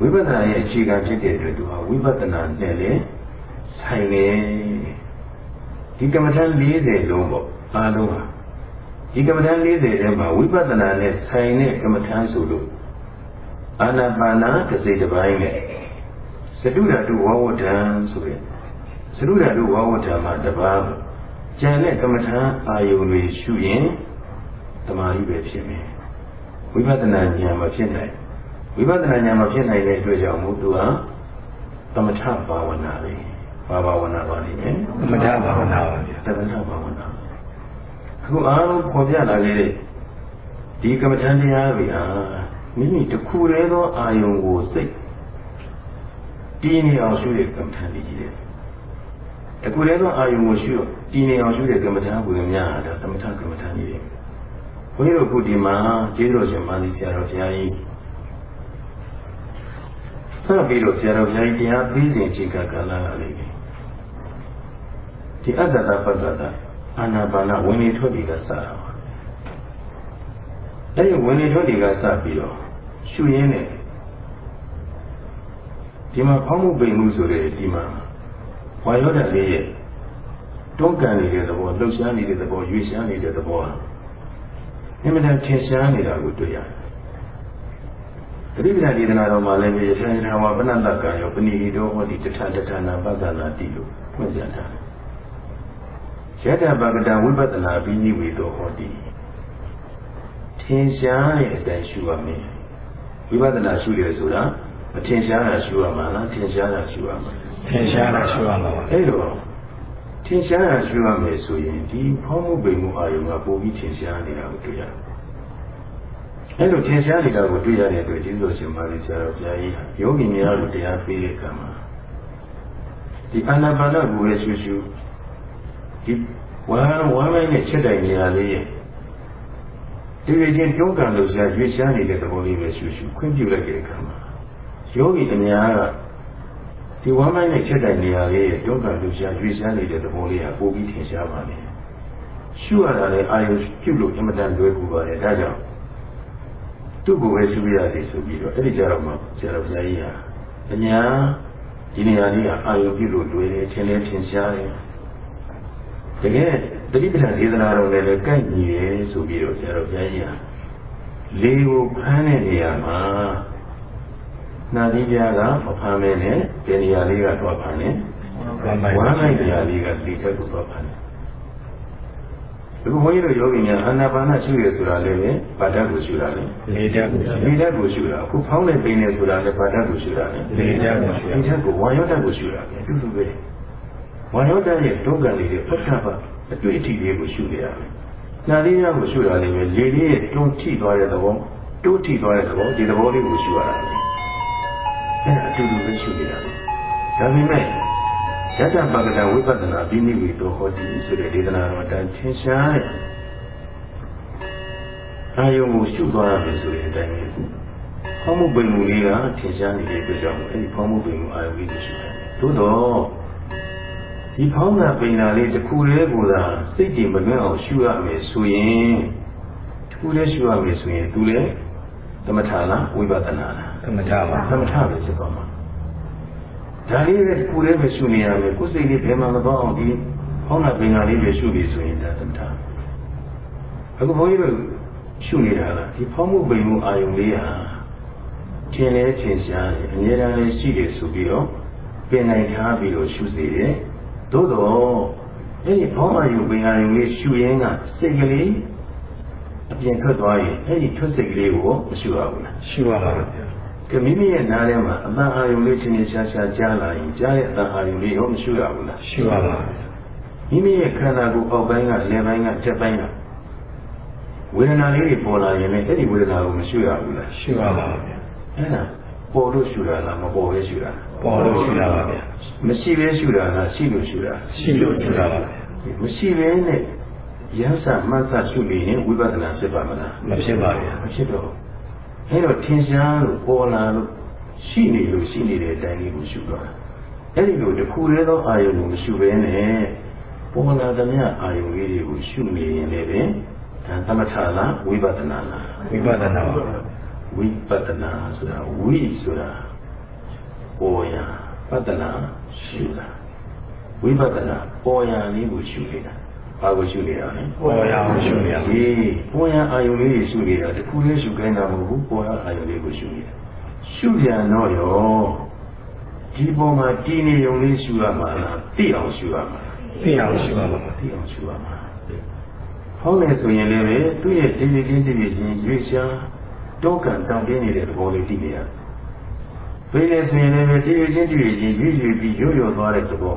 ဝိပဿနာရဲ့အခြေခံဖြစ်တဲ့အတွက်သူဟာဝိပဿနာနဲ့လည်းဆိုင်နေဒီကမ္မထ40လုံးပေါ့အားလုံးဟာဒီကမ္မထ40ထဲမှာဝိပဿနာနဲ့ဆိုင်တဲ့ကမ္မထဆိုလို့အာနာပါနာတစ်စိတ်တစ်ပိုင်းနဲ့သတုဓာတုဝဝဋ္ဌံဆိုရင်သတုဓာတုဝဝဋ္ဌံမှာတပါး ကျန်တဲ့ကမ္မထအာယုန်တွေရှုရင်တမာရီပဲဖြစ်မယ်ဝိပဿနာဉာဏ်မဖြစ်နိုင်ဝိပဿနာဉာဏ်မဖြစ်နိုင်တဲ့အတွက်ကြောင့်မို့သူဟာသမထဘာဝနာပဲဘာဘာဝနာပါလိမ့်မယ်သမထဘာဝနာပါဗျာသမထဘာဝနာအခုအားလုံးပေါ်ပြလာခဲ့တဲ့ဒီကမ္မထံတရားတွေဟာမိမိတစ်ခုတည်းသောအာယုံကိုစိတ်တည်နေအောင်ရှုတဲ့ကမ္မထံတွေကြီးတယ် တခုတည်းသောအာယုံကိုရှုတည်နေအောင်ရှုတဲ့ကမ္မထံကိုလည်းများတာသမထကမ္မထံကြီးတယ်ဘုန်းကြီးတို့ခုဒီမှာကျေးဇူးတော်ရှင်မာသီဆရာတော်ဘုရားကြီးဆက်ပြီးတော့ဆရာတော်ဘုရားကြီးတရားပြီးစဉ်ချိန်ကာလလာလိမ့်မယ်ဒီအတ္တတပတ္တတာအာနာပါနဝင်နေထွက်တွေကစတာပါအဲဒီဝင်နေထွက်တွေကစပြီးတော့ရှုရင်းနဲ့ဒီမှာဖောင်းမှုပိန်မှုဆိုတဲ့ဒီမှာ ဝါယောဓာတ်လေးရဲ့တွန်းကန်နေတဲ့သဘောလှုပ်ရှားနေတဲ့သဘောရွေ့ရှားနေတဲ့သဘောဟာအမှန်တန်ထင်ရှားနေတာကိုတွေ့ရတယ်။တတိပဒဒေသနာတော်မှာလည်းယထာယထာဝပဏ္ဏတကံရောပဏိဟိတောဟောတိတထတထနာပသနာတိလို့ဖွင့်ပြထားတယ်။ယတပကတဝိပဿနာပြီးနိဝေတောဟောတိထင်ရှားတဲ့အတိုင်းရှုရမယ်။ဝိပဿနာရှုရဆိုတာမထင်ရှားတာရှုရမှာလားထင်ရှားတာရှုရမှာ ထင်ရှားတာရှုရမှာပါအဲ့တော့ထင်ရှားတာရှုရမယ်ဆိုရင်ဒီဖောင်းမှုပိန်မှုအာယုံကပိုပြီးထင်ရှားနေတာကိုတွေ့ရတယ်အဲ့လိုထင်ရှားနေတာကိုတွေ့ရတဲ့အတွက်ဒီလိုရှင်ပါလိဆရာတော်ဘုရားကြီးယောဂီများတို့တရားပေးတဲ့အခါမှာဒီအာနာပါနကိုရရှုရှုဒီဝမ်းဝမ်းလိုက်နဲ့ချက်တိုင်နေရလေးရဲ့ဒီလိုချင်းပြုံးကန်လို့ရှာရွေ့ရှားနေတဲ့သဘောလေးပဲရှုရှုခွင့်ပြုလိုက်တဲ့အခါမှာယောဂီအများက ဒီဝမ်းမိုင်းနဲ့ချက်တိုင်နေရာလေးရဲ့တွန်းကန်လူရှားရွေးရှားနေတဲ့သဘောလေးဟာပိုပြီးထင်ရှားပါလေရှုရတာလည်းအာယုပြုလို့အမတန်လွယ်ကူပါတယ်ဒါကြောင့်သူ့ကိုပဲရှုရရတယ်ဆိုပြီးတော့အဲ့ဒီကြတော့မှဆရာတော်ဘုရားကြီးဟာအညာဒီနေရာလေးကအာယုပြုလို့လွယ်တယ်ထင်တယ်ထင်ရှားတယ်တကယ်တတိပဌာဒေသနာတော်လည်းလည်းကိုက်ညီတယ်ဆိုပြီးတော့ဆရာတော်ဘုရားကြီးဟာလေကိုဖမ်းတဲ့နေရာမှာ နာသီးပြားကမဖမ်းမဲနဲ့ဒီနေရာလေးကတော့ဖမ်းတယ်ဝမ်းလိုက်နေရာလေးကဒီချက်ကိုတော့ဖမ်းတယ်ဒီဘုန်းကြီးတို့ယောဂီများအာနာပါနရှုရဆိုတာလည်းပဲဗာဒတ်ကိုရှုတာလေလေဓာတ်ကိုလေဓာတ်ကိုရှုတာအခုဖောင်းနေပိနေဆိုတာလည်းဗာဒတ်ကိုရှုတာလေလေဓာတ်ကိုရှုတာလေဓာတ်ကိုဝါယောဓာတ်ကိုရှုတာလေအတူတူပဲဝါယောဓာတ်ရဲ့ဒုက္ခလေးတွေပဋ္ဌာပအတွေ့အထိလေးကိုရှုနေရတယ်နာသီးပြားကိုရှုတာလည်းပဲလေလေးရဲ့တွန်းထိသွားတဲ့သဘောတိုးထိသွားတဲ့သဘောဒီသဘောလေးကိုရှုရတာလေ အဲအတူတူပဲရှုနေတာဒါပေမဲ့တယတပကတဝိပဿနာပြီးနိဝေတောဟောတိဆိုတဲ့ဒေသနာတော်တန်ထင်ရှားတဲ့အာယုံကိုရှုသွားရမယ်ဆိုတဲ့အတိုင်းပဲဖောင်းမှုပင်မှုလေးကထင်ရှားနေတဲ့အတွက်ကြောင့်အဲဒီဖောင်းမှုပင်မှုအာယုံလေးကိုရှုရတယ်သို့တော့ဒီဖောင်းတာပင်တာလေးတစ်ခုတည်းကိုသာစိတ်တည်မလွတ်အောင်ရှုရမယ်ဆိုရင်တစ်ခုတည်းရှုရမယ်ဆိုရင်သူလည်းသမထလားဝိပဿနာလား သမထပါသမထပဲဖြစ်သွားမှာဒါလေးပဲကိုယ်လေးပဲရှုနေရမယ်ကိုယ်စိတ်လေးဘယ်မှမသွားအောင်ဒီဟောင်းတာပင်နာလေးပဲရှုပြီးဆိုရင်ဒါသမထအခုဘုန်းကြီးတို့ရှုနေတာလားဒီဖောင်းမှုပင်မှုအာယုံလေးဟာထင်လဲထင်ရှားတယ်အများအားလည်းရှိတယ်ဆိုပြီးတော့ပြင်နိုင်ထားပြီးတော့ရှုစေတယ်သို့တော့အဲ့ဒီဖောင်းအာယုံပင်အာယုံလေးရှုရင်းကစိတ်ကလေးအပြင်ထွက်သွားရင်အဲ့ဒီထွက်စိတ်ကလေးကိုမရှုရဘူးလားရှုရပါဗျာ ကမိမိရဲ့နားထဲမှာအတန်အာယုံလေးချင်းချင်းရှားရှားကြားလာရင်ကြားတဲ့အတန်အာယုံလေးရောမရှိရဘူးလားရှုရပါဗျာမိမိရဲ့ခန္ဓာကိုယ်အောက်ပိုင်းကလယ်ပိုင်းကတက်ပိုင်းကဝေဒနာလေးတွေပေါ်လာရင်လည်းအဲ့ဒီဝေဒနာကိုမရှိရဘူးလားရှုရပါဗျာအဲ့ဒါပေါ်လို့ရှူတာလားမပေါ်ပဲရှူတာပေါ်လို့ရှုရပါဗျာမရှိပဲရှူတာလားရှိလို့ရှူတာရှိလို့ရှုရပါဗျာမရှိပဲနဲ့ရဟစမှတ်သရှုနေရင်ဝိပဿနာဖြစ်ပါမလားမဖြစ်ပါဗျာမဖြစ်တော့ အဲ့တော့ထင်ရှားလို့ပေါ်လာလို့ရှိနေလို့ရှိနေတဲ့အတိုင်းလေးကိုရှုတော့တာအဲ့ဒီလိုတစ်ခုတည်းသောအာယုံကိုမရှုဘဲနဲ့ပေါ်လာသမျှအာယုံလေးတွေကိုရှုနေရင်လည်းပဲဒါသမထလားဝိပဿနာလားဝိပဿနာပါဗျာဝိပဿနာဆိုတာဝိဆိုတာပေါ်ရပဿနာရှုတာဝိပဿနာပေါ်ရလေးကိုရှုနေတာ ဘာကိုရှုနေတာလဲပေါ်ရအောင်ရှုရဒီပေါ်ရအာယုံလေးကိုရှုနေတာတခုလေးရှုခိုင်းတာမဟုတ်ဘူးပေါ်ရအာယုံလေးကိုရှုနေတာရှုပြန်တော့ရောဒီပေါ်မှာတည်နေုံလေးရှုရမှာလားသိအောင်ရှုရမှာလားသိအောင်ရှုရပါဗျာသိအောင်ရှုရမှာဟောင်းနေဆိုရင်လည်းပဲသူ့ရဲ့တည်ရည်ချင်းတည်ရည်ချင်းရွေးရှားတောကံတောင်းတင်းနေတဲ့သဘောလေးသိနေရတယ်ဘယ်လဲဆိုရင်လည်းတည်ရည်ချင်းတည်ရည်ချင်းရွေးရွေးပြီးရွရွသွားတဲ့သဘော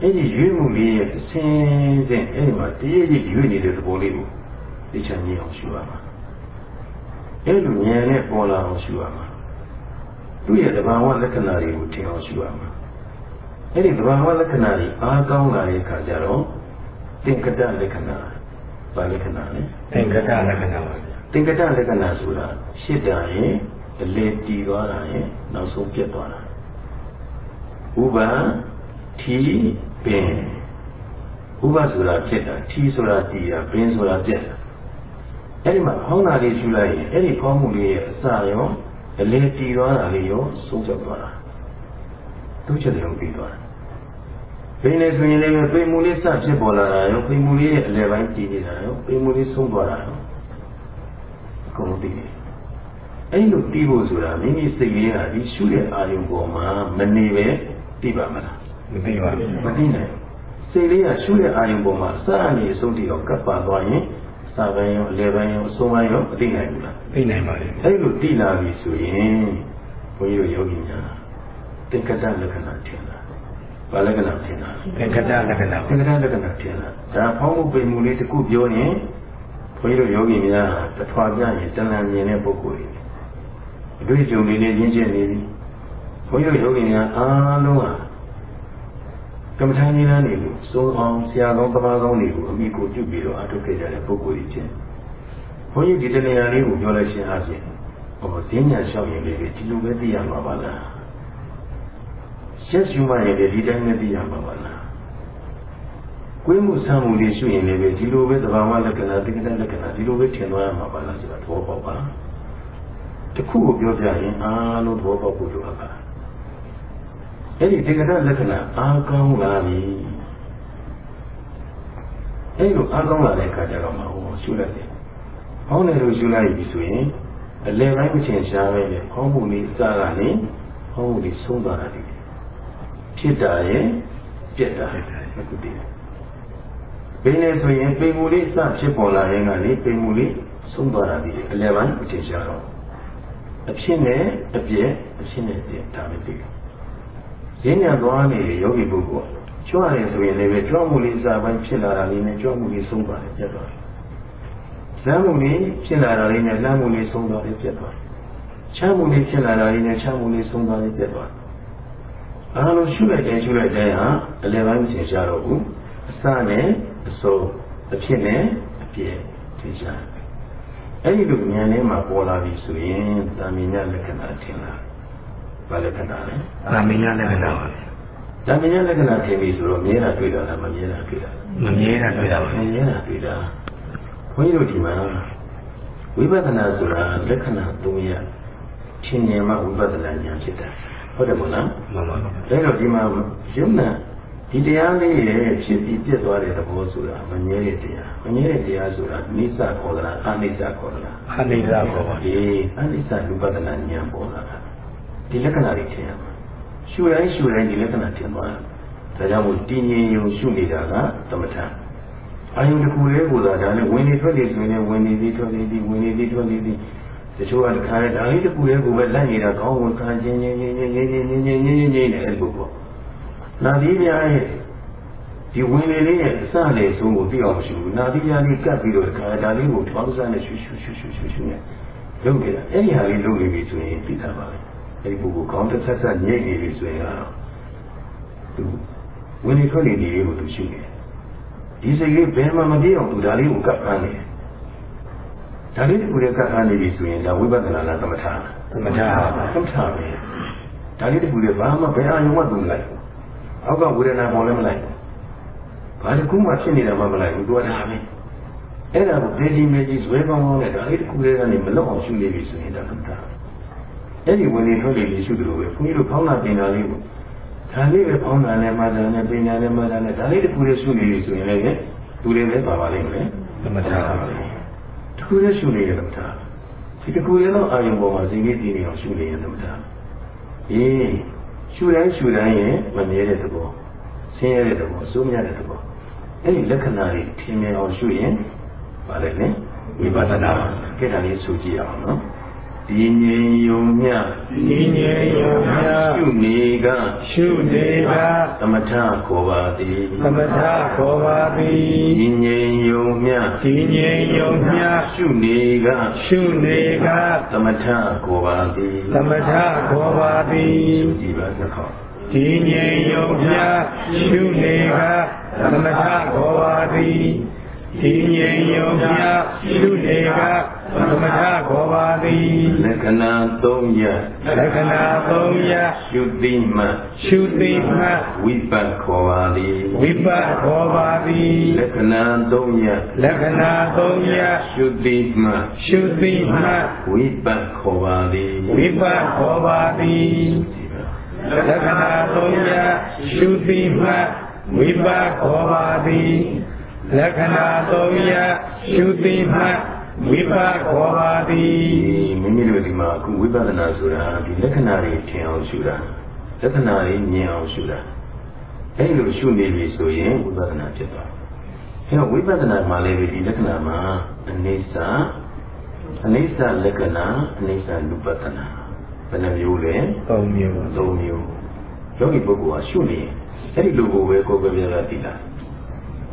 အဲ့ဒီရွေးမှုလေးရဲ့အစင်းစင်းအဲ့ဒီမှာတည်ရည်ရွေးနေတဲ့သဘောလေးကိုသိချင်မြင်အောင်ရှုရမှာအဲ့လိုဉာဏ်နဲ့ပေါ်လာအောင်ရှုရမှာသူ့ရဲ့တဘာဝလက္ခဏာတွေကိုထင်အောင်ရှုရမှာအဲ့ဒီတဘာဝလက္ခဏာတွေအားကောင်းလာတဲ့အခါကျတော့သင်္ကတလက္ခဏာဘာလက္ခဏာလဲသင်္ကတလက္ခဏာပါဗျာသင်္ကတလက္ခဏာဆိုတာရှစ်တာရင်အလေတီသွားတာရင်နောက်ဆုံးပြတ်သွားတာဥပထီ ပင်ဥပဆိုတာဖြစ်တာထီဆိုတာတီတာပင်ဆိုတာပြတ်တာအဲ့ဒီမှာဖောင်းတာလေးရှူလိုက်ရင်အဲ့ဒီဖောင်းမှုလေးရဲ့အစရောအလေတီသွားတာလေးရောဆုံးဖြတ်သွားတာသူ့ချက်တယ်ပြီးသွားတာဘယ်နဲ့ဆိုရင်လည်းပိန်မူလေးစဖြစ်ပေါ်လာတာရောပိန်မူလေးရဲ့အလယ်ပိုင်းတည်နေတာရောပိန်မူလေးဆုံးသွားတာရောအကုန်လုံးသိတယ်အဲ့လိုပြီးဖို့ဆိုတာမိမိစိတ်လေးကဒီရှုတဲ့အာယုံပေါ်မှာမနေပဲပြီးပါမလား မသိပါဘူးမသိနိုင်စိတ်လေးကရှုတဲ့အာယုံပေါ်မှာစအနေအဆုံးတည်းတော့ကပ်ပါသွားရင်စာပိုင်းရောအလယ်ပိုင်းရောအဆုံးပိုင်းရောမသိနိုင်ဘူးလားသိနိုင်ပါလေအဲ့လိုသိလာပြီဆိုရင်ဘုန်းကြီးတို့ယောဂီများသင်္ကတလက္ခဏာထင်တာဘာလက္ခဏာထင်တာသင်္ကတလက္ခဏာသင်္ကတလက္ခဏာထင်တာဒါဖောင်းမှုပိန်မှုလေးတစ်ခုပြောရင်ဘုန်းကြီးတို့ယောဂီများတထွာပြရင်တဏှာမြင်တဲ့ပုဂ္ဂိုလ်တွေအတွေ့အကြုံလေးနဲ့ရင်းကျက်နေပြီဘုန်းကြီးတို့ယောဂီများအားလုံးဟာ ကမ္မထာနည်းလမ်းတွေကိုစိုးအောင်ဆရာကောင်းတမန်ကောင်းတွေကိုအမိကိုပြုပြီးတော့အထုတ်ခဲ့ကြတဲ့ပုဂ္ဂိုလ်တွေချင်းဘုန်းကြီးဒီတနေရာလေးကိုပြောလိုက်ခြင်းအပြင်ဟောဈဉ္ညာလျှောက်ရင်လေးဒီလိုပဲသိရမှာပါလားရက်ရှုမှရင်လည်းဒီတိုင်းပဲသိရမှာပါလားကိုယ်မှုဆံမှုလေးရှုရင်လည်းဒီလိုပဲသဘာဝလက္ခဏာတိက္ကတလက္ခဏာဒီလိုပဲထင်သွားရမှာပါလားဆိုတာသဘောပေါက်ပါတခုကိုပြောပြရင်အားလုံးသဘောပေါက်ဖို့လိုအပ်ပါ အဲ့ဒီတိက္ကတလက္ခဏာအားကောင်းလာပြီအဲ့လိုအားကောင်းလာတဲ့အခါကျတော့မှဟောရှုလိုက်တယ်ဟောင်းတယ်လို့ရှုလိုက်ပြီဆိုရင်အလယ်ပိုင်းမချင်ရှားပဲလေဟောင်းမှုလေးစားတာနဲ့ဟောင်းမှုလေးဆုံးသွားတာဒီဖြစ်တာရဲ့ပြက်တာရဲ့အခုတည်းဘယ်နဲ့ဆိုရင်ပိန်မူလေးစဖြစ်ပေါ်လာရင်ကလေပိန်မူလေးဆုံးသွားတာဒီအလယ်ပိုင်းမချင်ရှားတော့အဖြစ်နဲ့အပြက်အဖြစ်နဲ့ပြက်ဒါပဲသိတယ် ဈဉ္ညာသွားနေတဲ့ယောဂီပုဂ္ဂိုလ်ကြွရတယ်ဆိုရင်လည်းကြွမှုလေးစပိုင်းဖြစ်လာတာလေးနဲ့ကြွမှုလေးဆုံးသွားတယ်ပြတ်သွားတယ်လမ်းမှုလေးဖြစ်လာတာလေးနဲ့လမ်းမှုလေးဆုံးသွားတယ်ပြတ်သွားတယ်ချမ်းမှုလေးဖြစ်လာတာလေးနဲ့ချမ်းမှုလေးဆုံးသွားတယ်ပြတ်သွားတယ်အားလုံးရှုလိုက်တိုင်းရှုလိုက်တိုင်းဟာအလယ်ပိုင်းမသင်ရှားတော့ဘူးအစနဲ့အဆုံးအဖြစ်နဲ့အပြည့်သင်ရှားအဲ့ဒီလိုဉာဏ်ထဲမှာပေါ်လာပြီဆိုရင်သာမညလက္ခဏာထင်လာ ဘာလက္ခဏာလဲသာမညလက္ခဏာပါသာမညလက္ခဏာထင်ပြီဆိုတော့မြဲတာတွေ့တာလားမမြဲတာတွေ့တာမမြဲတာတွေ့တာပါမမြဲတာတွေ့တာဘုန်းကြီးတို့ဒီမှာဝိပဿနာဆိုတာလက္ခဏာ၃ရပ်ထင်မြင်မှဝိပဿနာဉာဏ်ဖြစ်တာဟုတ်တယ်မို့လားမှန်ပါပါဒါတော့ဒီမှာယုံနာဒီတရားလေးရဲ့ဖြစ်ပြီးပြတ်သွားတဲ့သဘောဆိုတာမမြဲတဲ့တရားမမြဲတဲ့တရားဆိုတာနိစ္စခေါ်သလားအနိစ္စခေါ်သလားအနိစ္စပေါ်ပါဒီအနိစ္စလူပဒနာဉာဏ်ပေါ်လာတာ ဒီလက္ခဏာတွေထင်ရမှာရှုတိုင်းရှုတိုင်းဒီလက္ခဏာထင်သွားတာဒါကြောင့်မို့တည်ငြိမ်ယုံရှုနေတာကသမထအာယုန်တစ်ခုလေးကိုသာဒါနဲ့ဝင်နေထွက်နေဆိုရင်ဝင်နေပြီးထွက်နေပြီးဝင်နေပြီးထွက်နေပြီးတချို့ကတခါလေဒါလေးတစ်ခုလေးကိုပဲလိုက်နေတာကောင်းဝင်ခံချင်းချင်းချင်းချင်းချင်းချင်းချင်းချင်းချင်းချင်းနဲ့အဲ့လိုပေါ့နာသီးများရဲ့ဒီဝင်လေလေးရဲ့အစလေဆုံးကိုသိအောင်မရှိဘူးနာသီးများလေးကပ်ပြီးတော့တခါဒါလေးကိုထောင်းစားနဲ့ရှူရှူရှူရှူရှူရှူနဲ့လုပ်နေတာအဲ့ဒီဟာလေးလုပ်နေပြီဆိုရင်သိတာပါပဲ အဲ့ဒီပုဂ္ဂိုလ်ကောင်းတစ်ဆက်ဆက်ညိတ်နေပြီဆိုရင်တော့သူဝင်နေထွက်နေနေလေးကိုသူရှိနေတယ်ဒီစိတ်လေးဘယ်မှမပြေအောင်သူဒါလေးကိုကပ်ခန်းနေတယ်ဒါလေးတစ်ခုလေးကပ်ခန်းနေပြီဆိုရင်ဒါဝိပဿနာလားသမထလားသမထပါသမထပဲဒါလေးတစ်ခုလေးဘာမှဘယ်အာရုံမှသူမလိုက်ဘူးအောက်ကဝေဒနာပေါ်လည်းမလိုက်ဘူးဘာတစ်ခုမှဖြစ်နေတာမှမလိုက်ဘူးသူကဒါပဲအဲ့ဒါကိုဒေဒီမေကြီးဇွဲကောင်းကောင်းနဲ့ဒါလေးတစ်ခုလေးကနေမလောက်အောင်ရှုနေပြီဆိုရင်ဒါသမထ အဲ့ဒီဝင်နေထွက်နေလေးရှုတယ်လို့ပဲဘုန်းကြီးတို့ဖောင်းတာပင်တာလေးကိုဒါလေးပဲဖောင်းတာနဲ့မှတ်တာနဲ့ပင်တာနဲ့မှတ်တာနဲ့ဒါလေးတစ်ခုလေးရှုနေပြီဆိုရင်လည်းသူတွေလည်းပါပါလိမ့်မယ်သမထပါပါတခုလေးရှုနေရသမထဒီတခုလေးတော့အာယုံပေါ်မှာဇင်ကြီးတည်နေအောင်ရှုနေရသမထအေးရှုတိုင်းရှုတိုင်းရဲ့မမြဲတဲ့သဘောဆင်းရဲတဲ့သဘောအဆိုးမြတဲ့သဘောအဲ့ဒီလက္ခဏာတွေထင်မြင်အောင်ရှုရင်ဗာလဲနဲ့ဝိပဿနာကဲဒါလေးဆိုကြည့်အောင်နော် ဒီငြိမ်ယုံမြဒီငြိမ်ယုံမြရှုနေကရှုနေကသမထခေါ်ပါသည်သမထခေါ်ပါသည်ဒီငြိမ်ယုံမြဒီငြိမ်ယုံမြရှုနေကရှုနေကသမထကိုပါသည်သမထခေါ်ပါသည်ဒီပါနှစ်ခေါက်ဒီငြိမ်ယုံမြရှုနေကသမထခေါ်ပါသည်ဒီငြိမ်ယုံမြရှုနေက သမထခေါ်ပါသည်လက္ခဏာ၃ရပ်လက္ခဏာသုံးရရှုသိမှရှုသိမှဝိပတ်ခေါ်ပါသည်ဝိပတ်ခေါ်ပါသည်လက္ခဏာ၃ရပ်လက္ခဏာသုံးရရှုသိမှရှုသိမှဝိပတ်ခေါ်ပါသည်ဝိပတ်ခေါ်ပါသည်ဒီပါလက္ခဏာသုံးရရှုသိမှဝိပတ်ခေါ်ပါသည်လက္ခဏာသုံးရရှုသိမှ ဝိပတ်ခေါ်ပါသည်ဒီမိမိတို့ဒီမှာအခုဝိပဿနာဆိုတာဒီလက္ခဏာတွေထင်အောင်ရှုတာလက္ခဏာတွေမြင်အောင်ရှုတာအဲ့လိုရှုနေပြီဆိုရင်ဝိပဿနာဖြစ်သွားတယ်အဲတော့ဝိပဿနာမှာလည်းဒီလက္ခဏာမှာအနေစာအနေစာလက္ခဏာအနေစာနုပတနာဘယ်နှမျိုးလဲသုံးမျိုးသုံးမျိုးယောဂီပုဂ္ဂိုလ်ဟာရှုနေအဲ့ဒီလိုကိုပဲကိုယ်ပဲပြပြသိတာ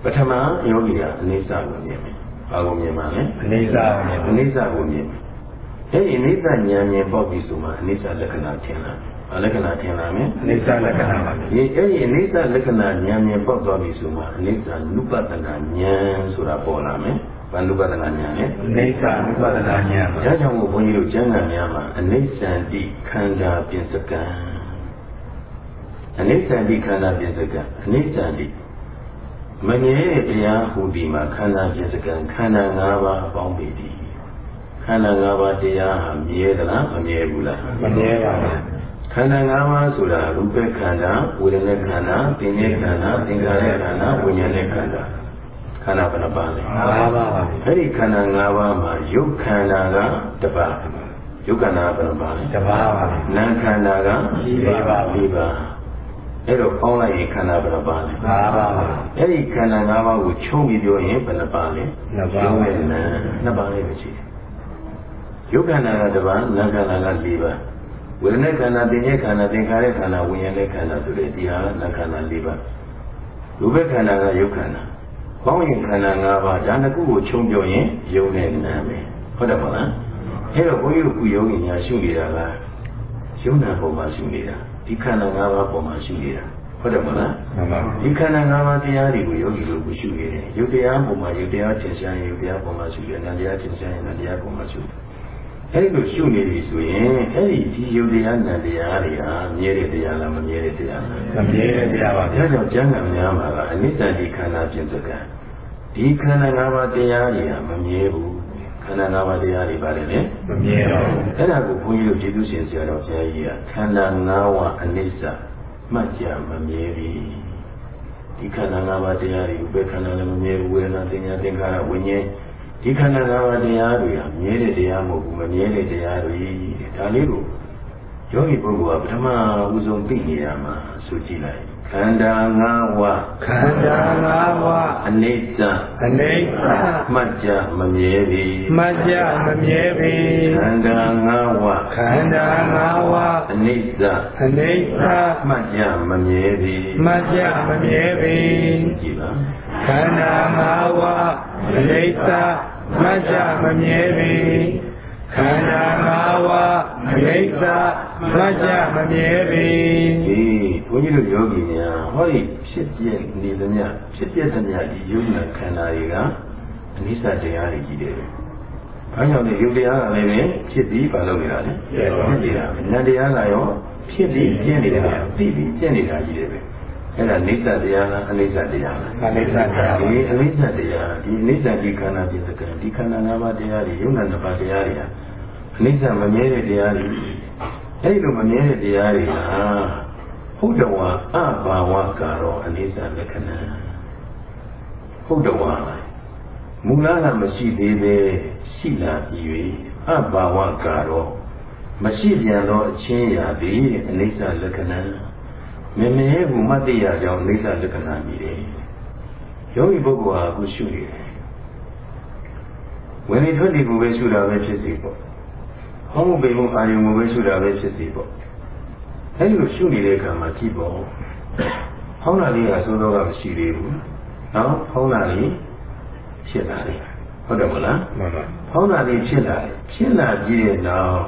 ပထမယောဂီကအနေစာကိုမြင်မယ် ဘာကိုမြင်ပါလဲအနေစာမြင်အနိစ္စကိုမြင်တယ်။အဲဒီအနိစ္စဉာဏ်မြင်ပေါက်ပြီဆိုမှအနိစ္စလက္ခဏာထင်လာတယ်။ဘာလက္ခဏာထင်လာမလဲအနေစာလက္ခဏာပါ။ဒီအဲဒီအနိစ္စလက္ခဏာဉာဏ်မြင်ပေါက်သွားပြီဆိုမှအနိစ္စနုပတနာဉာဏ်ဆိုတာပေါ်လာမယ်။ဘာနုပတနာဉာဏ်လဲအနေစာဝိပဿနာဉာဏ်။ပါဒါကြောင့်မို့ဘုန်းကြီးတို့ကျမ်းဂန်များမှာအနိစ္စန္တိခန္ဓာပြင်စကံအနိစ္စန္တိခန္ဓာပြင်စကံအနိစ္စန္တိ မငြဲတဲ့တရားဟူဒီမှာခန္ဓာပြင်စကံခန္ဓာ၅ပါးပေါင်းပြီဒီခန္ဓာ၅ပါးတရားဟာမြဲသလားမမြဲဘူးလားမမြဲပါဘူးခန္ဓာ၅ပါးဆိုတာရူပခန္ဓာဝေဒနာခန္ဓာသင်္ညေခန္ဓာသင်္ခါရခန္ဓာဝိညာဉ်ခန္ဓာခန္ဓာဘယ်နှပါးလဲ၅ပါးပါပဲအဲ့ဒီခန္ဓာ၅ပါးမှာယုတ်ခန္ဓာကတစ်ပါးယုတ်ခန္ဓာဘယ်နှပါးလဲတပါးပါပဲနာမ်ခန္ဓာကလေးပါးလေးပါး အဲ့တော့ပေါင်းလိုက်ရင်ခန္ဓာဘယ်နှပါးလဲ၅ပါးပါပဲအဲ့ဒီခန္ဓာ၅ပါးကိုခြုံပြီးပြောရင်ဘယ်နှပါးလဲနှစ်ပါးယုတ်နဲ့နာမ်နှစ်ပါးလေးပဲရှိတယ်ယုတ်ခန္ဓာကတစ်ပါးနာမ်ခန္ဓာကလေးပါးဝေဒနာခန္ဓာသင်္ညေခန္ဓာသင်္ခါရခန္ဓာဝိညာဉ်ခန္ဓာဆိုတဲ့ဒီဟာနာမ်ခန္ဓာလေးပါးရူပခန္ဓာကယုတ်ခန္ဓာပေါင်းရင်ခန္ဓာ၅ပါးဒါနှစ်ခုကိုခြုံပြောရင်ယုတ်နဲ့နာမ်ပဲဟုတ်တယ်မဟုတ်လားအဲ့တော့ဘုန်းကြီးတို့ကုယောဂီညာရှုနေတာကယုံနာပုံမှာရှုနေတာ ဒီခန္ဓာ၅ပါးပေါ်မှာရှုနေတာဟုတ်တယ်မလားမှန်ပါဒီခန္ဓာ၅ပါးတရားတွေကိုယောဂီတို့ကိုရှုနေတယ်ယုတ်တရားပုံမှာယုတ်တရားထင်ရှားရင်ယုတ်တရားပုံမှာရှုတယ်နာတရားထင်ရှားရင်နာတရားပုံမှာရှုတယ်အဲဒီလိုရှုနေပြီဆိုရင်အဲဒီဒီယုတ်တရားနာတရားတွေဟာမြဲတဲ့တရားလားမမြဲတဲ့တရားလားမမြဲတဲ့တရားပါဗျာဒါကြောင့်ကျမ်းဂန်များမှာကအနိစ္စဒီခန္ဓာပြင်စကံဒီခန္ဓာ၅ပါးတရားတွေဟာမမြဲဘူး ခန္ဓာ၅ပါးတရားတွေပါတယ်လေမမြဲတော့ဘူးအဲ့ဒါကိုဘုန်းကြီးတို့ကျေးဇူးရှင်ဆရာတော်ဘုရားကြီးကခန္ဓာ၅ပါးအနိစ္စမှတ်ကြမမြဲပြီဒီခန္ဓာ၅ပါးတရားတွေဘယ်ခန္ဓာလည်းမမြဲဘူးဝေဒနာတင်ညာသင်္ခါရဝိညာဉ်ဒီခန္ဓာ၅ပါးတရားတွေဟာမြဲတဲ့တရားမဟုတ်ဘူးမမြဲတဲ့တရားတွေဒါလေးကိုယောဂီပုဂ္ဂိုလ်ကပထမဦးဆုံးသိနေရမှာဆိုကြည့်လိုက် ခန္ဓာ၅ပါးခန္ဓာ၅ပါးအနိစ္စအနိစ္စမှတ်ကြမမြဲပြီမကြမမြဲပေခန္ဓာ၅ပါးခန္ဓာ၅ပါးအနိစ္စအနိစ္စမှတ်ကြမမြဲသည်မကြမမြဲပေကြည့်ပါခန္ဓာ၅ပါးအနိစ္စမကြမမြဲပေ ခန္ဓာ၅ပါးအနိစ္စမကြမမြဲပေဒီဘုန်းကြီးတို့ယောဂီများဟောဒီဖြစ်ပြနေသမျှဖြစ်ပြသမျှဒီယုံနာခန္ဓာတွေကအနိစ္စတရားတွေကြီးတယ်။ဘာကြောင့်လဲယုတ်တရားကလည်းပဲဖြစ်ပြီးဘာလုပ်နေတာလဲ။ဖြစ်နေတာပဲ။နန္တရားကရောဖြစ်ပြီးပြင်းနေတာသိပြီးပြင်းနေတာကြီးတယ်ပဲ။အဲ့ဒါနိစ္စတရားလားအနိစ္စတရားလားအနိစ္စတရားဒီအနိစ္စတရားဒီအနိစ္စဒီခန္ဓာပြစ္ဆကံဒီခန္ဓာ၅ပါးတရားတွေယုံနာ၅ပါးတရားတွေဟာ အနိစ္စမမြဲတဲ့တရားတွေအဲဒီလိုမမြဲတဲ့တရားတွေဟာဟုတ်တော်ဝါအဘာဝကာရောအနိစ္စလက္ခဏာဟုတ်တော်ဝါမူလကမရှိသေးပဲရှိလာပြီး၍အဘာဝကာရောမရှိပြန်သောအချင်းရာသည်အနိစ္စလက္ခဏာမမြဲဘူးမတ္တရာကြောင့်အနိစ္စလက္ခဏာမြည်တယ်ယောဂီပုဂ္ဂိုလ်ဟာအခုရှုနေတယ်ဝင်နေထွက်နေကိုပဲရှုတာပဲဖြစ်စီပေါ့ ဟောမှုပေမှုအာယုံကိုပဲရှုတာပဲဖြစ်စီပေါ့အဲဒီလိုရှုနေတဲ့အခါမှာကြည့်ပေါ့ဟောင်းတာလေးကစိုးတော့ကမရှိသေးဘူးနော်ဟောင်းတာလေးဖြစ်လာတယ်ဟုတ်တယ်မလားမှန်ပါဟောင်းတာလေးဖြစ်လာတယ်ဖြစ်လာပြီးတဲ့နောက်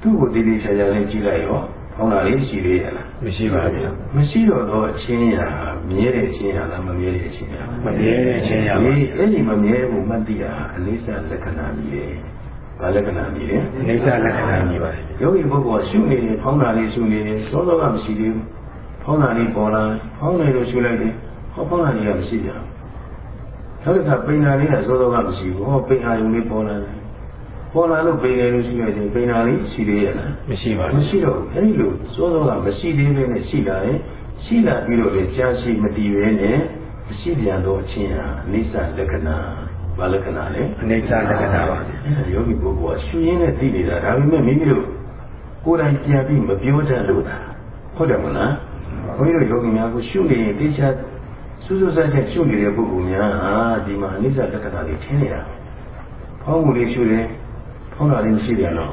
သူ့ကိုတည်တည်ချာချာလေးကြည့်လိုက်ရောဟောင်းတာလေးရှိသေးရဲ့လားမရှိပါဘူးမရှိတော့တော့အချင်းရာမြဲတဲ့အချင်းရာလားမမြဲတဲ့အချင်းရာမမြဲတဲ့အချင်းရာပါဒီအဲ့ဒီမမြဲဘူးမသိတာအနိစ္စလက္ခဏာကြီးတယ်။ ဘာလက္ခဏာကြီးလဲအနိစ္စလက္ခဏာကြီးပါ။ယောဂီပုဂ္ဂိုလ်ကရှုနေတယ်ဖောင်းတာလေးရှုနေတယ်သောသောကမရှိသေးဘူး။ဖောင်းတာလေးပေါ်လာဖောင်းနေလို့ရှုလိုက်တယ်။ဟောဖောင်းတာလေးကမရှိကြဘူး။နောက်တစ်ခါပိန်တာလေးကသောသောကမရှိဘူး။ဟောပိန်အာယုံလေးပေါ်လာတယ်။ပေါ်လာလို့ပိန်တယ်လို့ရှုလိုက်တယ်ပိန်တာလေးရှိသေးရဲ့လား။မရှိပါမဘူးရှိတော့ဘူးအဲဒီလိုစိုးစိုးကမရှိသေးပဲနဲ့ရှိလာရင်ရှိလာပြီးတော့လေကြာရှိမတည်ရဲနဲ့မရှိပြန်တော့အချင်းဟာအိဋ္ဌလက္ခဏာ ဘာလက္ခဏာလဲအနိစ္စလက္ခဏာပါအဲဒါယောဂီပုဂ္ဂိုလ်ကရှုရင်းနဲ့သိနေတာဒါပေမဲ့မိမိတို့ကိုယ်တိုင်ပြန်ပြီးမပြောတတ်လို့တာဟုတ်တယ်မလားဘုန်းကြီးတို့ယောဂီများကိုရှုနေရင်တေချာစူးစူးဆိုင်ဆိုင်ရှုနေတဲ့ပုဂ္ဂိုလ်များဟာဒီမှာအိဋ္ဌလက္ခဏာတွေထင်နေတာဖောင်းမှုလေးရှုတယ်ဖောင်းတာလေးမရှိပြန်တော့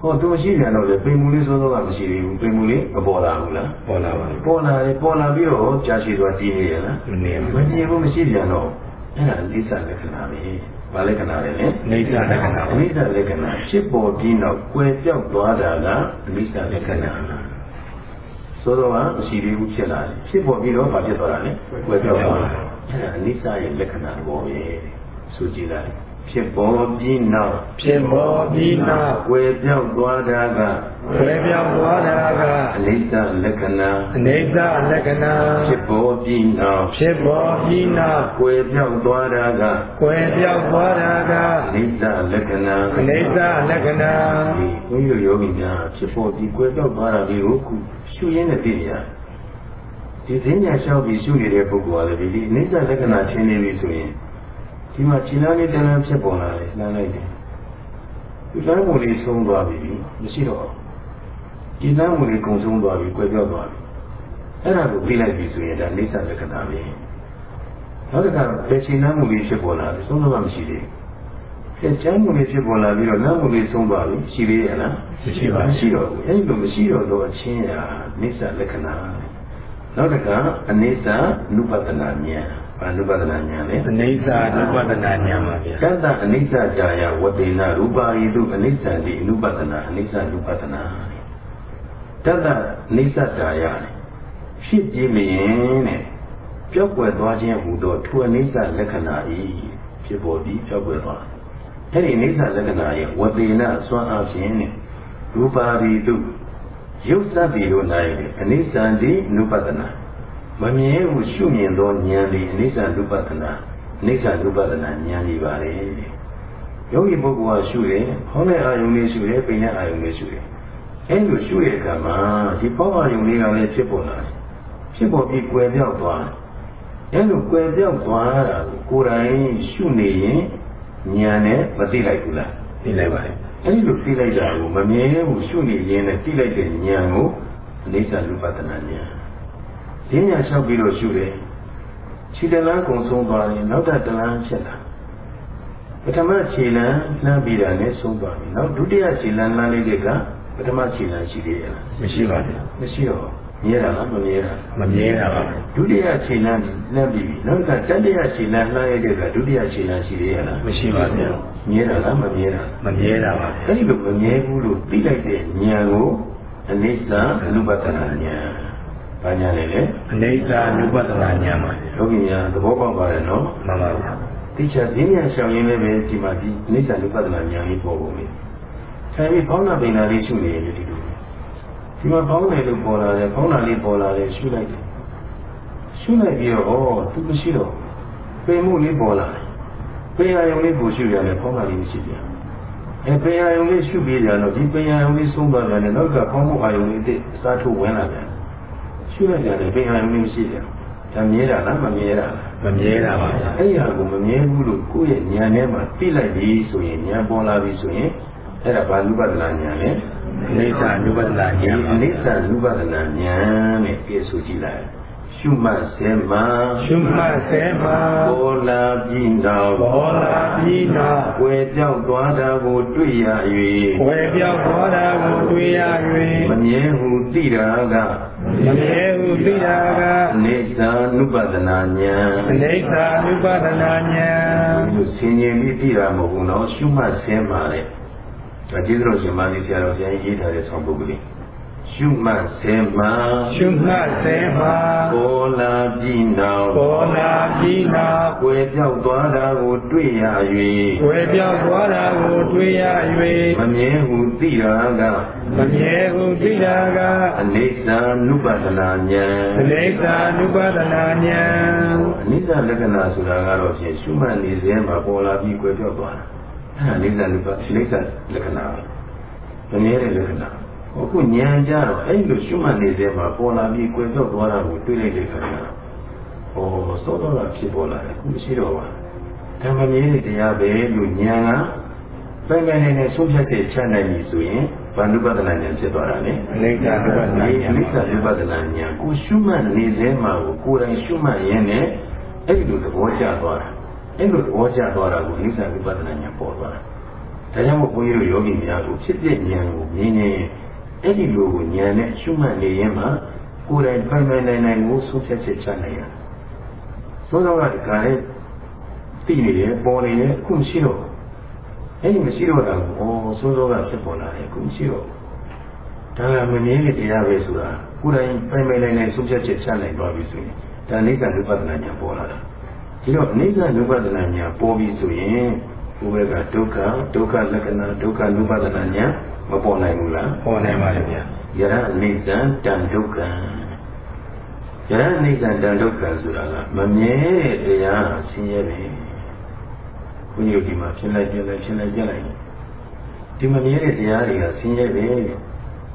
ဟောသူရှိပြန်တော့လေပိန်မူလေးစိုးစိုးကမရှိသေးဘူးပိန်မူလေးမပေါ်လာဘူးလားပေါ်လာပါဘူးပေါ်လာတယ်ပေါ်လာပြီးတော့ကြာရှည်သွားတည်နေရလားမနေဘူးမတည်ဘူးမရှိပြန်တော့ အဲ့ဒါအိဋ္ဌလက္ခဏာပဲဘာလက္ခဏာလဲလဲအနိစ္စလက္ခဏာပါအိဋ္ဌလက္ခဏာဖြစ်ပေါ်ပြီးနောက်ကွယ်ပြောက်သွားတာကအနိစ္စလက္ခဏာစိုးစိုးကမရှိသေးဘူးဖြစ်လာတယ်ဖြစ်ပေါ်ပြီးတော့ဘာဖြစ်သွားတာလဲကွယ်ပြောက်သွားတာအဲ့ဒါအနိစ္စရဲ့လက္ခဏာတော်ပဲဆိုကြည့်လိုက်ဖြစ်ပေါ်ပြီးနောက်ဖြစ်ပေါ်ပြီးနောက်ကွယ်ပြောက်သွားတာက ခွဲပြောင်းသွားတာကအနိစ္စလက္ခဏာအနိစ္စလက္ခဏာဖြစ်ပေါ်ပြီးနောက်ဖြစ်ပေါ်ပြီးနောက်ကွယ်ပြောက်သွားတာကခွဲပြောင်းသွားတာကအနိစ္စလက္ခဏာအနိစ္စလက္ခဏာဒီဘုန်းကြီးတို့ယောဂီများဖြစ်ပေါ်ပြီးကွယ်ပြောက်သွားတာလေးကိုခုရှုရင်းနဲ့သိနေရဒီဈဉ္ညာလျှောက်ပြီးရှုနေတဲ့ပုဂ္ဂိုလ်ကလည်းဒီအနိစ္စလက္ခဏာထင်နေပြီဆိုရင်ဒီမှာခြေလားလေးတန်းတန်းဖြစ်ပေါ်လာတယ်နှမ်းလိုက်တယ်ဒီလမ်းပုံလေးဆုံးသွားပြီမရှိတော့ဘူး ဒီလမ်းပုံလေးကုံဆုံးသွားပြီကွယ်ပြောက်သွားပြီအဲ့ဒါကိုပြလိုက်ပြီဆိုရင်ဒါအိဋ္ဌလက္ခဏာပဲနောက်တစ်ခါဘယ်ချိန်နှမ်းမှုလေးဖြစ်ပေါ်လာလဲသုံးတော့မရှိသေးဘူးကျမ်းမှုလေးဖြစ်ပေါ်လာပြီးတော့နှမ်းမှုလေးဆုံးသွားပြီရှိသေးရဲ့လားမရှိပါဘူးမရှိတော့ဘူးအဲ့လိုမရှိတော့တော့အချင်းရာအိဋ္ဌလက္ခဏာနောက်တစ်ခါအနိစ္စနုပဒနာဉာဏ်ဘာနုပဒနာဉာဏ်လဲအနိစ္စနုပဒနာဉာဏ်ပါဗျာကတ္တအနိစ္စကြာယဝတေနရူပါယိတုအနိစ္စတိအနုပဒနာအနိစ္စနုပဒနာ တတ္တနိစ္စတာယဖြစ်ပြီးလျင်တဲ့ပျောက်ကွယ်သွားခြင်းဟူသောထိုအနိစ္စလက္ခဏာဤဖြစ်ပေါ်ပြီးပျောက်ကွယ်သွားအဲ့ဒီအနိစ္စလက္ခဏာရဲ့ဝတေနစွမ်းအားဖြင့်တဲ့ရူပါရီတုရုပ်စပ်ပြီးတို့၌အနိစ္စံတိနုပဒနာမမြဲဟုရှုမြင်သောဉာဏ်သည်အနိစ္စနုပဒနာအနိစ္စနုပဒနာဉာဏ်ကြီးပါလေယောဂီပုဂ္ဂိုလ်ကရှုတယ်ဟောင်းတဲ့အာယုန်လေးရှုတယ်ပိန်တဲ့အာယုန်လေးရှုတယ် အဲ့လိုရှုတဲ့အခါမှာဒီပေါက်အာယုန်လေးကလည်းဖြစ်ပေါ်လာတယ်ဖြစ်ပေါ်ပြီးကွယ်ပြောက်သွားတယ်အဲ့လိုကွယ်ပြောက်သွားတာကိုကိုယ်တိုင်ရှုနေရင်ဉာဏ်နဲ့မသိလိုက်ဘူးလားသိလိုက်ပါတယ်အဲ့ဒီလိုသိလိုက်တာကိုမမြင်ဘူးရှုနေရင်လည်းသိလိုက်တဲ့ဉာဏ်ကိုအနိစ္စလူပဒနာဉာဏ်ဈဉ္ညာလျှောက်ပြီးတော့ရှုတယ်ခြေတလန်းကုံဆုံးသွားရင်နောက်တလန်းဖြစ်လာပထမခြေလန်းလှမ်းပြီးတာနဲ့ဆုံးသွားပြီနောက်ဒုတိယခြေလန်းလှမ်းလိုက်တဲ့ကပ ထမခြေလန်းရှိသေးရဲ့လားမရှိပါဘူးမရှိတော့မြဲတာလားမမြဲတာမမြဲတာပါဒုတိယခြေလန်းလှမ်းပြီးပြီနောက်ကတတိယခြေလန်းလှမ်းရတဲ့ကဒုတိယခြေလန်းရှိသေးရဲ့လားမရှိပါဘူးမြဲတာလားမမြဲတာမမြဲတာပါအဲ့ဒီလိုမမြဲဘူးလို့သိလိုက်တဲ့ဉာဏ်ကိုအနိစ္စအနုပဒနာဉာဏ်ဘာညာလဲလေအနိစ္စအနုပဒနာဉာဏ်ပါလောကီညာသဘောပေါက်ပါတယ်နော်မှန်ပါဗျာတိကျဈဉ္ညာရှောင်ရင်းလည်းပဲဒီမှာဒီအနိစ္စအနုပဒနာဉာဏ်လေးပေါ်ပုံလေး ဆိုင်ပြီးဘောင်းနာပင်နာလေးရှုနေရင်ဒီလိုဒီမှာဘောင်းတယ်လို့ပေါ်လာတယ်ဘောင်းနာလေးပေါ်လာတယ်ရှုလိုက်တယ်ရှုလိုက်ပြီးတော့ဩသူမရှိတော့ပင်မှုလေးပေါ်လာတယ်ပင်ရယုံလေးကိုရှုရတယ်ဘောင်းနာလေးမရှိပြန်အဲပင်ရယုံလေးရှုပြီးကြတော့ဒီပင်ရယုံလေးဆုံးသွားတယ်နောက်ကဘောင်းမှုအာယုံလေးတစ်စားထုတ်ဝင်လာတယ်ရှုလိုက်ရတယ်ပင်ရယုံလေးမရှိတယ်ဒါမြဲတာလားမမြဲတာလားမမြဲတာပါဗျာအဲ့ဒီဟာကိုမမြဲဘူးလို့ကိုယ့်ရဲ့ဉာဏ်ထဲမှာသိလိုက်ပြီဆိုရင်ဉာဏ်ပေါ်လာပြီဆိုရင် အဲ့ဒါဘာလူပဒနာဉာဏ်လဲအိဋ္ဌနုပဒနာဉာဏ်အိဋ္ဌနုပဒနာဉာဏ်နဲ့ပြည့်စုံကြည့်လိုက်ရှုမှတ်စေမှာရှုမှတ်စေမှာပေါ်လာပြီးနောက်ပေါ်လာပြီးနောက်ွယ်ပြောက်သွားတာကိုတွေ့ရ၍ွယ်ပြောက်သွားတာကိုတွေ့ရ၍မမြဲဟုသိတာကမမြဲဟုသိတာကအိဋ္ဌနုပဒနာဉာဏ်အိဋ္ဌနုပဒနာဉာဏ်ဒီဆင်ញင်ပြီးသိတာမဟုတ်ဘူးနော်ရှုမှတ်စေမှာတဲ့ ဒါကျေးဇူးတော်ရှင်မာသီဆရာတော်ဘုရားရေးထားတဲ့ဆောင်ပုဒ်ကလေးရှုမှတ်စေမှာရှုမှတ်စေမှာပေါ်လာပြီးနောက်ပေါ်လာပြီးနောက်ွယ်ပြောက်သွားတာကိုတွေ့ရ၍ွယ်ပြောက်သွားတာကိုတွေ့ရ၍မမြဲဟုသိတာကမမြဲဟုသိတာကအနိစ္စနုပဒနာဉာဏ်အနိစ္စနုပဒနာဉာဏ်အနိစ္စလက္ခဏာဆိုတာကတော့ဖြင့်ရှုမှတ်နေစေမှာပေါ်လာပြီးွယ်ပြောက်သွားတာ အဲအနိစ္စနုပအနိစ္စလက္ခဏာမမြဲတဲ့လက္ခဏာအခုဉာဏ်ကြတော့အဲ့လိုရှုမှတ်နေတဲ့မှာပေါ်လာပြီးကွယ်ပြောက်သွားတာကိုတွေ့လိုက်တဲ့အခါကျတော့ဟောစောတော့တာဖြစ်ပေါ်လာတယ်အခုမရှိတော့ပါဓမ္မမြင်တရားပဲလို့ဉာဏ်ကပိုင်ပိုင်နေနေဆုံးဖြတ်တဲ့ချနိုင်ပြီဆိုရင်ဘာနုပဒနာဉာဏ်ဖြစ်သွားတာလေအနိစ္စနုပဒနာဉာဏ်အနိစ္စနုပဒနာဉာဏ်ကိုရှုမှတ်နေတဲ့မှာကိုကိုယ်တိုင်ရှုမှတ်ရင်းနဲ့အဲ့ဒီလိုသဘောကျသွားတာ အဲ့လိုသဘောကျသွားတာကိုအနိစ္စနုပဒနာဉာဏ်ပေါ်သွားတာဒါကြောင့်မို့ဘုန်းကြီးတို့ယောဂီများကိုဖြစ်ဖြစ်ဉာဏ်ကိုမြင်နေအဲ့ဒီလိုကိုဉာဏ်နဲ့ရှုမှတ်နေရင်မှကိုယ်တိုင်ပိုင်ပိုင်နိုင်နိုင်ကိုဆုံးဖြတ်ချက်ချနိုင်ရသို့သောကဒီကနေ့သိနေတယ်ပေါ်နေတယ်အခုမရှိတော့အဲ့ဒီမရှိတော့တာကိုဩစိုးစိုးကဖြစ်ပေါ်လာတယ်အခုမရှိတော့ဒါကမမြင်တဲ့တရားပဲဆိုတာကိုယ်တိုင်ပိုင်ပိုင်နိုင်နိုင်ဆုံးဖြတ်ချက်ချနိုင်သွားပြီဆိုရင်ဒါအိဋ္ဌနုပဒနာညာပေါ်လာတာ ဒီတော့အိဋ္ဌနုပဒနာညာပေါ်ပြီဆိုရင်ကိုယ်ကဒုက္ခဒုက္ခလက္ခဏာဒုက္ခနုပဒနာညာမပေါ်နိုင်ဘူးလားပေါ်နိုင်ပါလေဗျာယရအိဋ္ဌံတန်ဒုက္ခယရအိဋ္ဌံတန်ဒုက္ခဆိုတာကမမြဲတရားဆင်းရဲပဲဘုန်းကြီးဒီမှာဖြစ်လိုက်ပြလိုက်ဖြစ်လိုက်ပြလိုက်ဒီမမြဲတဲ့တရားတွေကဆင်းရဲပဲ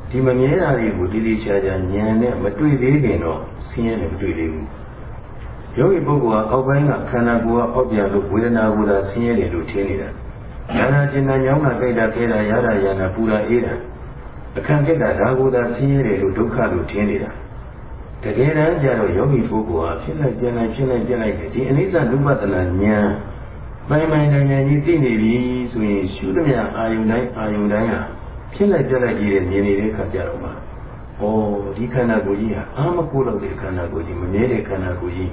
ဒီမမြဲတာတွေကိုတိတိကျကျဉာဏ်နဲ့မတွေ့သေးခင်တော့ဆင်းရဲနဲ့မတွေ့သေးဘူး ယောဂီပုဂ္ဂိုလ်ကအောက်ပိုင်းကခန္ဓာကိုယ်ကအောက်ပြန်လို့ဝေဒနာကိုယ်သာဆင်းရဲတယ်လို့ထင်နေတာညာနာကျင်နာညောင်းတာကြိုက်တာခဲတာရတာရနာပူတာအေးတာအခန့်ကြက်တာဒါကိုသာဆင်းရဲတယ်လို့ဒုက္ခလို့ထင်နေတာတကယ်တမ်းကျတော့ယောဂီပုဂ္ဂိုလ်ဟာဖြစ်လိုက်ပြန်လိုက်ဖြစ်လိုက်ပြန်လိုက်ဒီအနိစ္စဒုပဒနာဉာဏ်မိုင်မိုင်နိုင်နိုင်ကြီးသိနေပြီဆိုရင်ရှုသမျှအာယုန်တိုင်းအာယုန်တိုင်းဟာဖြစ်လိုက်ပြက်လိုက်ကြီးတဲ့မြင်နေတဲ့ခါကြတော့မှဩဒီခန္ဓာကိုယ်ကြီးဟာအာမကိုလို့တဲ့ခန္ဓာကိုယ်ကြီးမမြဲတဲ့ခန္ဓာကိုယ်ကြီး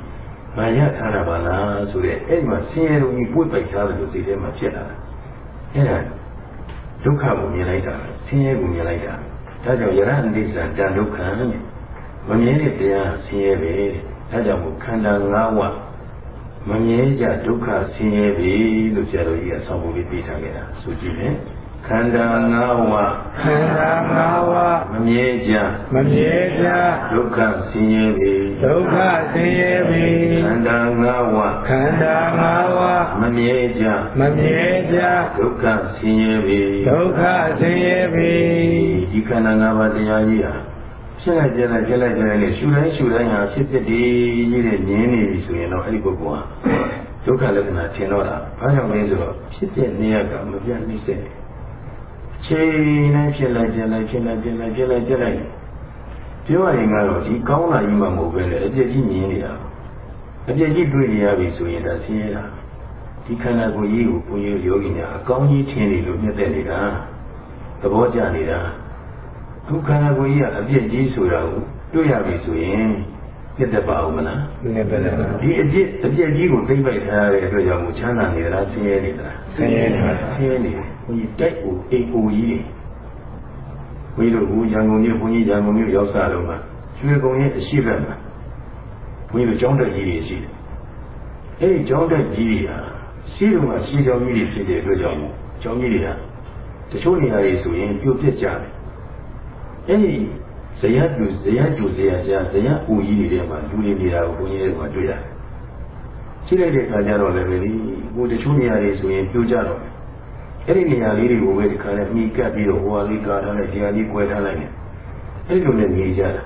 မာရထားတာပါလားဆိုတဲ့အဲ့ဒီမှာဆင်းရဲလို့ကြီးပွတ်ပိုက်ထားတယ်လို့စိတ်ထဲမှာဖြစ်လာတာအဲ့ဒါဒုက္ခကိုမြင်လိုက်တာဆင်းရဲကိုမြင်လိုက်တာဒါကြောင့်ယရအနိစ္စတန်ဒုက္ခမမြဲတဲ့တရားဆင်းရဲပဲဒါကြောင့်မို့ခန္ဓာ၅ဝမမြဲကြဒုက္ခဆင်းရဲပြီလို့ဆရာတော်ကြီးကဆောင်းဖို့ပြီးထားခဲ့တာဆိုကြည့်မယ် ခန္ဓာ၅ဝခန္ဓာ၅ဝမမြဲကြမမြဲကြဒုက္ခဆင်းရဲပြီဒုက္ခဆင်းရဲပြီခန္ဓာ၅ဝခန္ဓာ၅ဝမမြဲကြမမြဲကြဒုက္ခဆင်းရဲပြီဒုက္ခဆင်းရဲပြီဒီခန္ဓာ၅ပါးတရားကြီးဟာဖြစ်လိုက်ကြလိုက်ဖြစ်လိုက်ကြလိုက်နဲ့ရှူတိုင်းရှူတိုင်းဟာဖြစ်ဖြစ်ဒီကြီးတဲ့မြင်နေပြီဆိုရင်တော့အဲ့ဒီပုဂ္ဂိုလ်ဟာဒုက္ခလက္ခဏာထင်တော့တာဘာကြောင့်လဲဆိုတော့ဖြစ်တဲ့နေရာကမပြတ်နှိမ့်ဆက် ချိန်တိုင်းဖြစ်လိုက်ဖြစ်လိုက်ဖြစ်လိုက်ဖြစ်လိုက်ဖြစ်လိုက်ဖြစ်လိုက်ပြောရရင်ကတော့ဒီကောင်းလာကြီးမှမဟုတ်ပဲလေအပြည့်ကြီးမြင်နေတာအပြည့်ကြီးတွေ့နေရပြီဆိုရင်ဒါဆင်းရဲတာဒီခန္ဓာကိုယ်ကြီးကိုဘုန်းကြီးယောဂီများအကောင်းကြီးထင်နေလို့မြတ်တဲ့နေတာသဘောကျနေတာဒုက္ခနာကိုကြီးကအပြစ်ကြီးဆိုတာကိုတွေ့ရပြီဆိုရင်ပြတ်တတ်ပါဦးမလားပြတ်တတ်ပါဒီအပြစ်အပြစ်ကြီးကိုသိမ့်ပိုက်ထားရတဲ့အတွက်ကြောင့်ချမ်းသာနေလားဆင်းရဲနေလားဆင်းရဲနေပါဆင်းရဲနေ ဘုန်းကြီးတိုက်ကိုအိမ်ကိုကြီးတွေဘုန်းကြီးတို့ကရန်ကုန်မြို့ဘုန်းကြီးရန်ကုန်မြို့ရောက်စားတော့မှရွှေကုံရဲ့အရှိဘက်မှာဘုန်းကြီးတို့ကျောင်းတက်ကြီးတွေရှိတယ်အဲဒီကျောင်းတက်ကြီးတွေဟာရှိတော့မှရှိကျောင်းကြီးတွေဖြစ်တဲ့အတွက်ကြောင့်ကျောင်းကြီးတွေဟာတချို့နေရာတွေဆိုရင်ပြုတ်ပြစ်ကြတယ်အဲ့ဒီဇယတူဇယတူဇယကြာဇယပူကြီးတွေထဲမှာလူတွေနေတာကိုဘုန်းကြီးတွေကတွေ့ရတယ်။ရှိလိုက်တဲ့အခါကျတော့လည်းပဲလေကိုတချို့နေရာတွေဆိုရင်ပြိုကျတော့ အဲ့ဒီနေရာလေးတွေကိုပဲဒီခါနဲ့မိကပ်ပြီးတော့ဟိုဟာလေးကာထားလိုက်ဒီဟာလေးကွဲထားလိုက်နေအဲ့ဒီလိုနဲ့နေကြတာ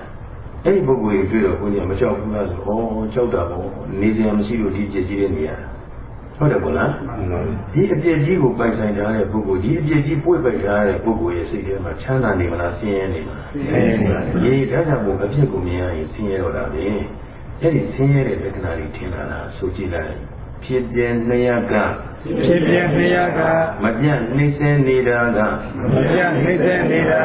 အဲ့ဒီပုဂ္ဂိုလ်ကြီးတွေ့တော့ဘုန်းကြီးကမကြောက်ဘူးလားဆိုဩကြောက်တာပေါ့နေစရာမရှိလို့ဒီကြည်ကြီးနေရတာဟုတ်တယ်ကောလားဒီအပြည့်ကြီးကိုပိုင်ဆိုင်ထားတဲ့ပုဂ္ဂိုလ်ဒီအပြည့်ကြီးပွေ့ပိုက်ထားတဲ့ပုဂ္ဂိုလ်ရဲ့စိတ်ထဲမှာချမ်းသာနေမလားဆင်းရဲနေမလားဆင်းရဲနေပါဘူးဒီဒါကြောင့်မို့အပြည့်ကိုမြင်ရရင်ဆင်းရဲတော့တာပဲအဲ့ဒီဆင်းရဲတဲ့လက္ခဏာတွေထင်လာတာဆိုကြည့်လိုက်ဖြစ်ပြနှစ်ရက ဖြစ်ပြနှစ်ရကမပြတ်နှိမ့်စဲနေတာကမပြတ်နှိမ့်စဲနေတာ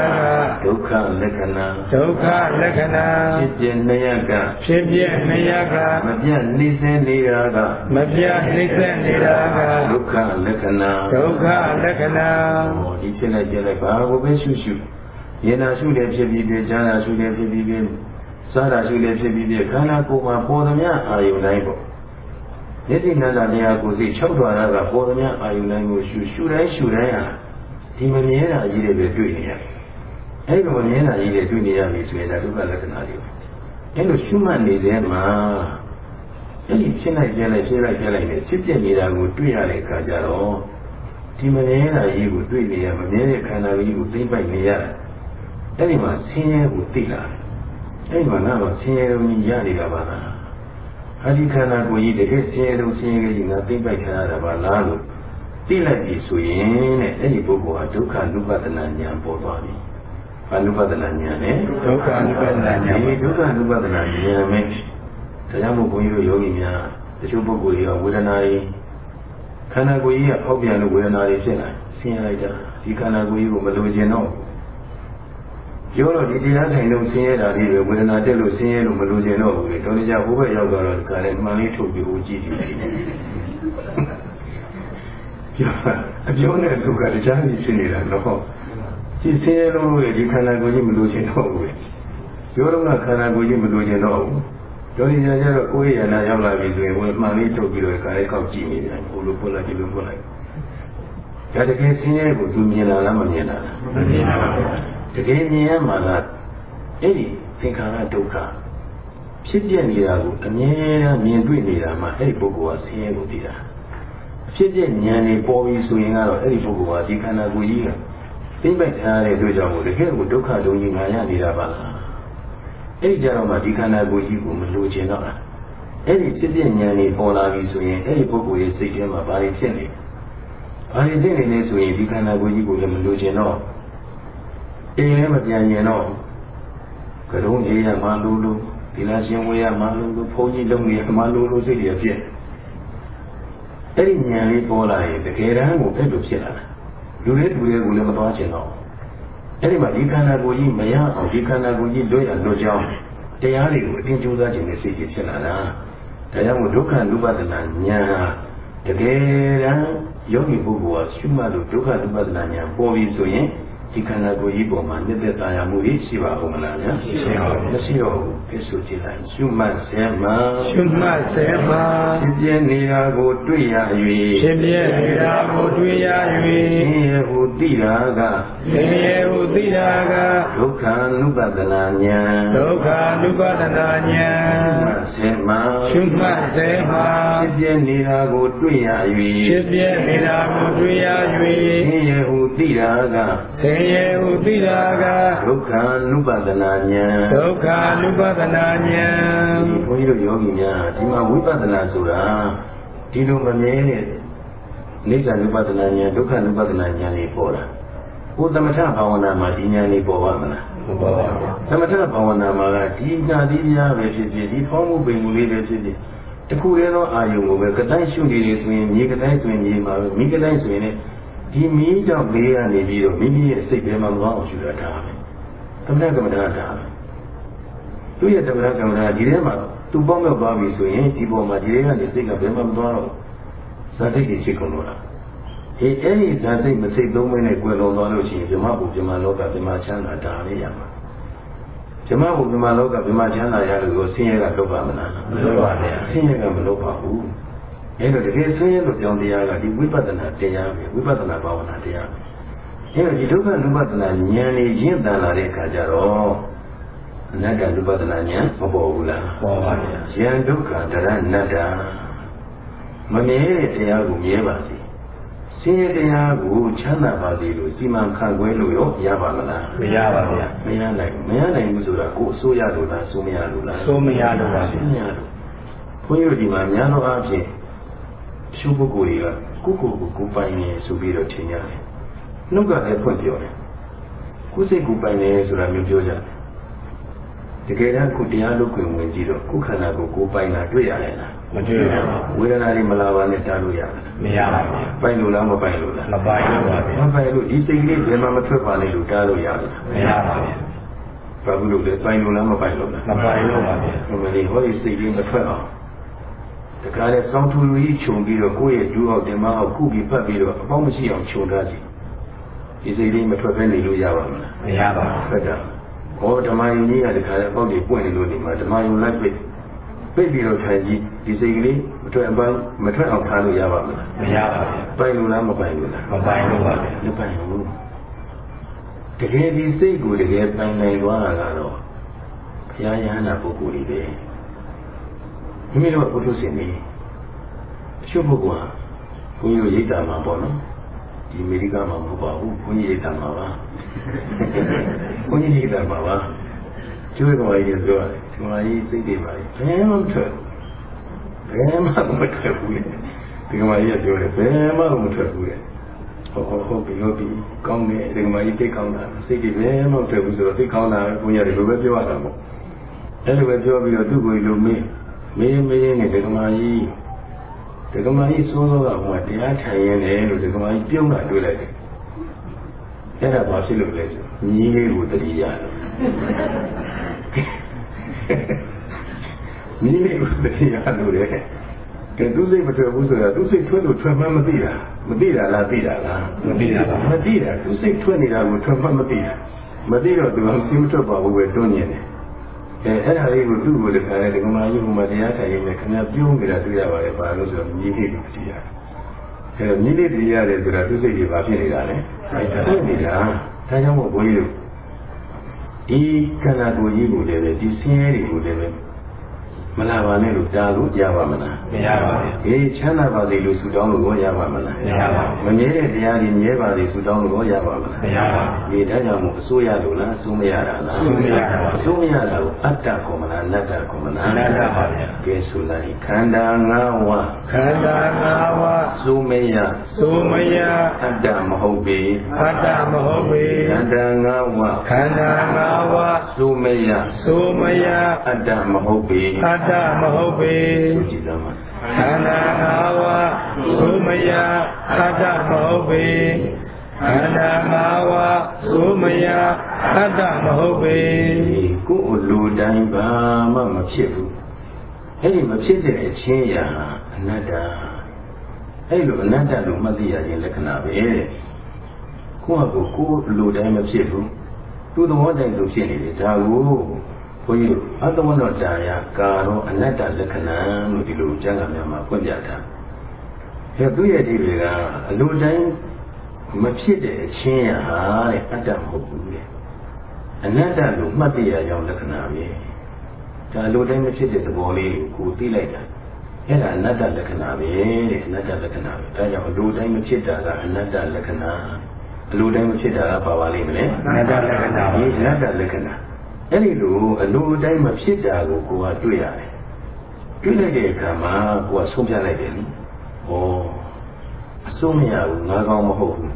ကဒုက္ခလက္ခဏာဒုက္ခလက္ခဏာဖြစ်ပြနှစ်ရကဖြစ်ပြနှစ်ရကမပြတ်နှိမ့်စဲနေတာကမပြတ်နှိမ့်စဲနေတာကဒုက္ခလက္ခဏာဒုက္ခလက္ခဏာဟောဒီဖြစ်လိုက်ကြလိုက်ဘာကိုပဲရှုရှုယေနာရှုလည်းဖြစ်ပြီးပြီးဈာနာရှုလည်းဖြစ်ပြီးပြီးစားတာရှုလည်းဖြစ်ပြီးပြီးခန္ဓာကိုယ်မှာပေါ်သမျှအာယုန်တိုင်းပေါ့ မျက်စိနှာသာတရားကိုစိတ်၆ထွာရကပေါ်သမျှအာယုန်တိုင်းကိုရှုရှုတိုင်းရှုတိုင်းဟာဒီမမြဲတာကြီးတွေပဲတွေ့နေရတယ်။အဲဒီမမြဲတာကြီးတွေတွေ့နေရပြီဆိုရင်ဒါဒုက္ခလက္ခဏာတွေ။အဲလိုရှုမှတ်နေတဲ့မှာအဲဒီဖြစ်လိုက်ပြလိုက်ဖြစ်လိုက်ပြလိုက်နဲ့ဖြစ်ပြနေတာကိုတွေ့ရတဲ့အခါကျတော့ဒီမမြဲတာကြီးကိုတွေ့နေရမမြဲတဲ့ခန္ဓာကြီးကိုသိမ့်ပိုက်နေရအဲဒီမှာဆင်းရဲကိုသိလာတယ်။အဲဒီမှာငါတော့ဆင်းရဲကိုရနေတာပါလား။ အာဒီခန္ဓာကိုယ်ကြီးတကယ်ဆင်းရဲတော့ဆင်းရဲကြီးငါသိမ့်ပိုက်ခံရတာပါလားလို့သိလိုက်ပြီဆိုရင်တဲ့အဲ့ဒီပုဂ္ဂိုလ်ဟာဒုက္ခနုပဒနာဉာဏ်ပေါ်သွားပြီအနုပဒနာဉာဏ်နဲ့ဒုက္ခအနုပဒနာဉာဏ်ဒီဒုက္ခအနုပဒနာဉာဏ်ပဲဒါကြောင့်မို့ဘုန်းကြီးတို့ယောဂီများတချို့ပုဂ္ဂိုလ်တွေကဝေဒနာတွေခန္ဓာကိုယ်ကြီးကဖောက်ပြန်လို့ဝေဒနာတွေဖြစ်လာဆင်းရဲလိုက်တာဒီခန္ဓာကိုယ်ကြီးကိုမလိုချင်တော့ ပြောတော့ဒီတရားထိုင်လို့ဆင်းရဲတာလေးပဲဝေဒနာတက်လို့ဆင်းရဲလို့မလို့ကျင်တော့ဘူးလေတော်ကြဘိုးဘက်ရောက်တော့ဒီကလည်းမှန်လေးထုတ်ပြီးဦးကြည့်ကြည့်ကြည့်ပြောအပြောနဲ့သူကတရားကြီးဖြစ်နေတာတော့ဒီဆင်းရဲလို့ဒီခန္ဓာကိုယ်ကြီးမလို့ကျင်တော့ဘူးလေပြောတော့ကခန္ဓာကိုယ်ကြီးမလို့ကျင်တော့ဘူးတော်ရည်ကြတော့ကိုယ်ရနာရောက်လာပြီဆိုရင်ဝေမှန်လေးထုတ်ပြီးတော့ခါလေးကောက်ကြည့်နေတယ်ဟိုလိုပို့လိုက်ဒီလိုပို့လိုက်ဒါတကယ်ဆင်းရဲကိုသူမြင်လာလားမမြင်လာလားမမြင်ပါဘူး တကယ်မြင်ရမှာကအဲ့ဒီသင်္ခါရဒုက္ခဖြစ်ပြနေတာကိုအမြဲတမ်းမြင်တွေ့နေတာမှအဲ့ဒီပုဂ္ဂိုလ်ကဆင်းရဲကိုသိတာဖြစ်ပြဉာဏ်နေပေါ်ပြီးဆိုရင်ကတော့အဲ့ဒီပုဂ္ဂိုလ်ကဒီခန္ဓာကိုယ်ကြီးကသိမ့်ပိုက်ထားတဲ့အတွက်ကြောင့်မို့တကယ်ကိုဒုက္ခဒုံကြီးငါရနေတာပါလားအဲ့ဒီကြတော့မှဒီခန္ဓာကိုယ်ကြီးကိုမလိုချင်တော့တာအဲ့ဒီဖြစ်ပြဉာဏ်နေပေါ်လာပြီဆိုရင်အဲ့ဒီပုဂ္ဂိုလ်ရဲ့စိတ်ထဲမှာဘာတွေဖြစ်နေဘာတွေဖြစ်နေလဲဆိုရင်ဒီခန္ဓာကိုယ်ကြီးကိုလည်းမလိုချင်တော့ အိမ်လည်းမပြန်ရင်တော့ကရုံးကြီးရမှလို့လို့ဒီလားရှင်ဝေးရမှလို့လို့ဘုန်းကြီးလုံးကြီးမှလို့လို့စိတ်တွေဖြစ်အဲ့ဒီဉာဏ်လေးပေါ်လာရင်တကယ်တမ်းကိုအဲ့လိုဖြစ်လာတာလူတွေလူတွေကိုလည်းမသွားချင်တော့အဲ့ဒီမှာဒီခန္ဓာကိုယ်ကြီးမရအောင်ဒီခန္ဓာကိုယ်ကြီးလွတ်ရလွတ်ကြောင်းတရားတွေကိုအတင်းကြိုးစားခြင်းနဲ့စိတ်ကြီးဖြစ်လာတာဒါကြောင့်မို့ဒုက္ခနုပဒနာဉာဏ်ဟာတကယ်တမ်းယောဂီပုဂ္ဂိုလ်ဟာရှုမှတ်လို့ဒုက္ခနုပဒနာဉာဏ်ပေါ်ပြီဆိုရင်ယ ဒီခန္ဓာကိုယ်ကြီးပေါ်မှာနှစ်သက်သာယာမှုတွေရှိပါဦးမလားဗျာရှိပါဘူးမရှိတော့ဘူးပြဆိုကြည့်လိုက်ရှုမှတ်စေမှာရှုမှတ်စေမှာဖြစ်ပြနေတာကိုတွေ့ရ၍ဖြစ်ပြနေတာကိုတွေ့ရဆင်းရဲဟုသိတာက၍ ဆင်းရဲဟုသိတာက ဒုက္ခ ानु ပဒနာဉာဏ် ဒုက္ခ ानु ပါဒနာဉာဏ် မှတ်စေမှာ ရှုမှတ်စေမှာ ဖြစ်ပြနေတာကိုတွေ့ရ ဖြစ် ၍ ပြနေတာကိုတွေ့ရ ဆင်းရဲဟုသိတာက ၍ဆင်းရဲဟုသိတာက ဒုက္ခ ानु ပဒနာဉာဏ် ဒုက္ခ ानु ပါဒနာဉာဏ် ဘုန်းကြီးတို့ယောဂီများဒီမှာဝိပဿနာဆိုတာဒီလိုမမြဲတဲ့နိစ္စ ानु ပဒနာဉာဏ်ဒုက္ခ ानु ပဒနာဉာဏ်တွေပေါ်လာ ဘုသမထဘာဝနာမှာဒီဉာဏ်တွေပေါ်ပါမလားဘုရားသမထဘာဝနာမှာကဒီညာဒီပြားပဲဖြစ်ဖြစ်ဒီဖောင်းမှုပင်မှုလေးပဲဖြစ်ဖြစ်တခုတည်းသောအာယုံကိုပဲကတိုင်းရှုနေတယ်ဆိုရင်မြေကတိုင်းဆိုရင်မြေမှာပဲမိကတိုင်းဆိုရင်လည်းဒီမီးကြောင့်လေးကနေပြီးတော့မိမိရဲ့စိတ်ထဲမှာမကောင်းအောင်ရှုတာဒါပဲသမထကမ္မဋ္ဌာန်းဒါပဲသူ့ရဲ့သမထကမ္မဋ္ဌာန်းဒီထဲမှာသူပေါင်းမြောက်သွားပြီဆိုရင်ဒီပေါ်မှာဒီထဲကနေစိတ်ကဘယ်မှမသွားတော့ဇာတိတ်ကြီးဖြစ်ကုန်တော့တာ ဒီအဲ့ဒီဇာတိတ်မစိတ်သုံးမနဲ့ကွယ်လွန်သွားလို့ရှိရင်ဇမဘုဇမလောကဇမချမ်းသာဒါလေးရမှာဇမဘုဗမာလောကဗမာချမ်းသာရလို့ဆင်းရဲကလောက်ပါမလားမလုပ်ပါနဲ့ဆင်းရဲကမလောက်ပါဘူးအဲဒါတကယ်ဆင်းရဲလို့ပြောင်းတရားကဒီဝိပဿနာတရားပဲဝိပဿနာဘာဝနာတရားပဲအဲဒီဒုက္ခနုပဒနာဉာဏ်နဲ့ရင့်တန်လာတဲ့အခါကျတော့အနတ္တနုပဒနာဉာဏ်မပေါ်ဘူးလားပေါ်ပါဗျာယံဒုက္ခဒရဏတ္တမမြဲတဲ့တရားကိုမြဲပါစေ ဆင်းရဲတရားကိုချမ်းသာပါစေလို့စီမံခန့်ခွဲလို့ရောရပါမလားမရပါဗျာမရနိုင်ဘူးမရနိုင်ဘူးဆိုတာကိုယ်အစိုးရလို့လားစိုးမရလို့လားဆိုမရလို့ပါဗျာစိုးမရလို့ဘုန်းကြီးတို့ဒီမှာများသောအားဖြင့်ရှုပုဂ္ဂိုလ်တွေကကိုယ့်ကိုယ်ကိုကိုယ်ပိုင်နေဆိုပြီးတော့ထင်ရတယ်နှုတ်ကလည်းဖွင့်ပြောတယ်ကိုယ်စိတ်ကိုယ်ပိုင်နေဆိုတာမျိုးပြောကြတယ်တကယ်တမ်းကိုယ်တရားလုပ်ခွင့်ဝင်ကြည့်တော့ကိုယ်ခန္ဓာကိုယ်ကိုယ်ပိုင်တာတွေ့ရတယ်လား မတွေ့ပါဘူးဝေဒနာတွေမလာပါနဲ့တားလို့ရတယ်မရပါဘူးပိုင်လို့လားမပိုင်လို့လားမပိုင်လို့ပါဗျာမပိုင်လို့ဒီစိတ်ကလေးဘယ်မှာမထွက်ပါနဲ့လို့တားလို့ရတယ်မရပါဘူးဘာဘူးလို့လဲပိုင်လို့လားမပိုင်လို့လားမပိုင်လို့ပါဗျာဘုမလေးဟောဒီစိတ်လေးမထွက်အောင်တခါလေစောင်းထူလူကြီးခြုံပြီးတော့ကိုယ့်ရဲ့ဒူးအောင်တင်မအောင်ခုပြီးပတ်ပြီးတော့အပေါင်းမရှိအောင်ခြုံထားစီဒီစိတ်လေးမထွက်ဘဲနေလို့ရပါမလားမရပါဘူးထွက်တာဟောဓမ္မယုံကြီးကတခါလေအပေါင်းတွေပွင့်နေလို့ဒီမှာဓမ္မယုံလိုက်ပိတ် ပိတ်ပြီးတော့ထိုင်ကြည့်ဒီစိတ်ကလေးမထွက်အပေါင်းမထွက်အောင်ထားလို့ရပါမလားမရပါဘူးပိုင်လို့လားမပိုင်လို့လားမပိုင်လို့ပါဗျာမပိုင်ဘူးတကယ်ဒီစိတ်ကိုတကယ်ပိုင်နိုင်သွားတာကတော့ဘုရားယဟနာပုဂ္ဂိုလ်တွေပဲမိမိတို့ဘုထုရှင်နေအချို့ပုဂ္ဂိုလ်ဟာဘုန်းကြီးတို့ရိတ်တာမှာပေါ့နော်ဒီအမေရိကမှာမဟုတ်ပါဘူးဘုန်းကြီးရိတ်တာမှာပါဘုန်းကြီးရိတ်တာမှာပါကျိုးကောင်ကြီးပြောတယ် ဒီမှာကြီးစိတ်တွေပါဘယ်မှမထွက်ဘယ်မှမထွက်ဘူးလေဒီကောင်ကြီးကပြောတယ်ဘယ်မှမထွက်ဘူးလေဟုတ်ဟုတ်ဟုတ်ပြီဟုတ်ပြီကောင်းတယ်ဒီမှာကြီးသိကောင်းတာစိတ်ကြီးပဲမဟုတ်တယ်ဘူးဆိုတော့သိကောင်းတာဘုရားတွေလိုပဲပြောရတာပေါ့အဲ့လိုပဲပြောပြီးတော့သူ့ကိုယ်လိုမေးမေးမေးနေဒီကမာကြီးဒီကမာကြီးစိုးစိုးကဟိုကတရားထိုင်ရင်းတယ်လို့ဒီကမာကြီးပြုံးတာတွေ့လိုက်တယ်အဲ့ဒါဘာဖြစ်လို့လဲဆိုညီလေးကိုတတိယ လို့ညီလေးကိုတတိယလို့လေကဲသူစိတ်မထွက်ဘူးဆိုတာသူစိတ်ထွက်လို့ထွက်မှမသိတာမသိတာလားသိတာလားမသိတာပါမသိတာသူစိတ်ထွက်နေတာကိုထွက်မှမသိတာမသိတော့သူကစိတ်မထွက်ပါဘူးပဲတွန်းနေတယ်အဲအဲ့ဒါလေးကိုသူ့ကိုတခါလေဒီကမာကြီးကမှတရားထိုင်ရင်းနဲ့ခင်ဗျာပြုံးနေတာတွေ့ရပါတယ်ဘာလို့ဆိုတော့ညီလေးကိုတရားအဲတော့ညီလေးတရားရတယ်ဆိုတာသူစိတ်ကြီးဘာဖြစ်နေတာလဲဖြစ်နေတာဒါကြောင့်မို့ဘုန်းကြီးတို့ ဒီခန္ဓာကိုယ်ကြီးကိုလည်းပဲဒီဆင်းရဲတွေကိုလည်းပဲ မလာပါနဲ့လို့ကြားလို့ရပါမလားမရပါဘူးအေးချမ်းသာပါစေလို့ဆုတောင်းလို့ရောရပါမလားမရပါဘူးမမြဲတဲ့တရားတွေမြဲပါစေဆုတောင်းလို့ရောရပါမလားမရပါဘူးဒီဒါကြောင့်မို့အစိုးရလို့လားအစိုးမရတာလားအစိုးမရတာပါအစိုးမရတာကိုအတ္တကောမလားအနတ္တကောမလားအနတ္တပါဗျာကဲဆိုလိုက်ခန္ဓာ၅ဝါးခန္ဓာ၅ပါးစိုးမရသို့မယအတ္တမဟုတ်ပေအတ္တမဟုတ်ပေခန္ဓာ၅ဝါးခန္ဓာ၅ပါးစိုးမရသို့မယအတ္တမဟုတ်ပေအတ္တမဟုတ်ပေဆိုကြည့်သမ်းပါခန္ဓာ၅ပါးသို့မယအတ္တမဟုတ်ပေခန္ဓာ၅ပါးသို့မယအတ္တမဟုတ်ပေဒီကိုယ်အလိုတိုင်းဘာမှမဖြစ်ဘူးအဲ့ဒီမဖြစ်တဲ့အချင်းရာအနတ္တအဲ့လိုအနတ္တလို့မှတ်သိရခြင်းလက္ခဏာပဲကိုယ့်ဟာကိုယ်ကိုယ်လိုတိုင်းမဖြစ်ဘူးသူ့သဘောတိုင်းလိုဖြစ်နေတယ်ဒါကို ဘုန်းကြီးတို့အတဝနတာယကာရောအနတ္တလက္ခဏာလို့ဒီလိုကျမ်းဂန်များမှာဖွင့်ပြထားတယ်သူ့ရဲ့ဒီတွေကအလိုတိုင်းမဖြစ်တဲ့အချင်းရဟာတဲ့အတ္တမဟုတ်ဘူးတဲ့အနတ္တလို့မှတ်တရကြောင်းလက္ခဏာပဲဒါလိုတိုင်းမဖြစ်တဲ့သဘောလေးကိုသိလိုက်တာအဲ့ဒါအနတ္တလက္ခဏာပဲတဲ့အနတ္တလက္ခဏာပဲဒါကြောင့်အလိုတိုင်းမဖြစ်တာကအနတ္တလက္ခဏာအလိုတိုင်းမဖြစ်တာကပါပါလိမ့်မလဲအနတ္တလက္ခဏာဒီအနတ္တလက္ခဏာ အဲ့ဒီလိုအလိုတိုင်းမဖြစ်တာကိုကိုယ်ကတွေ့ရတယ်တွေ့လိုက်တဲ့အခါမှာကိုယ်ကဆုံးဖြတ်လိုက်တယ်လေဩအစိုးမရဘူးငါကောင်းမဟုတ်ဘူး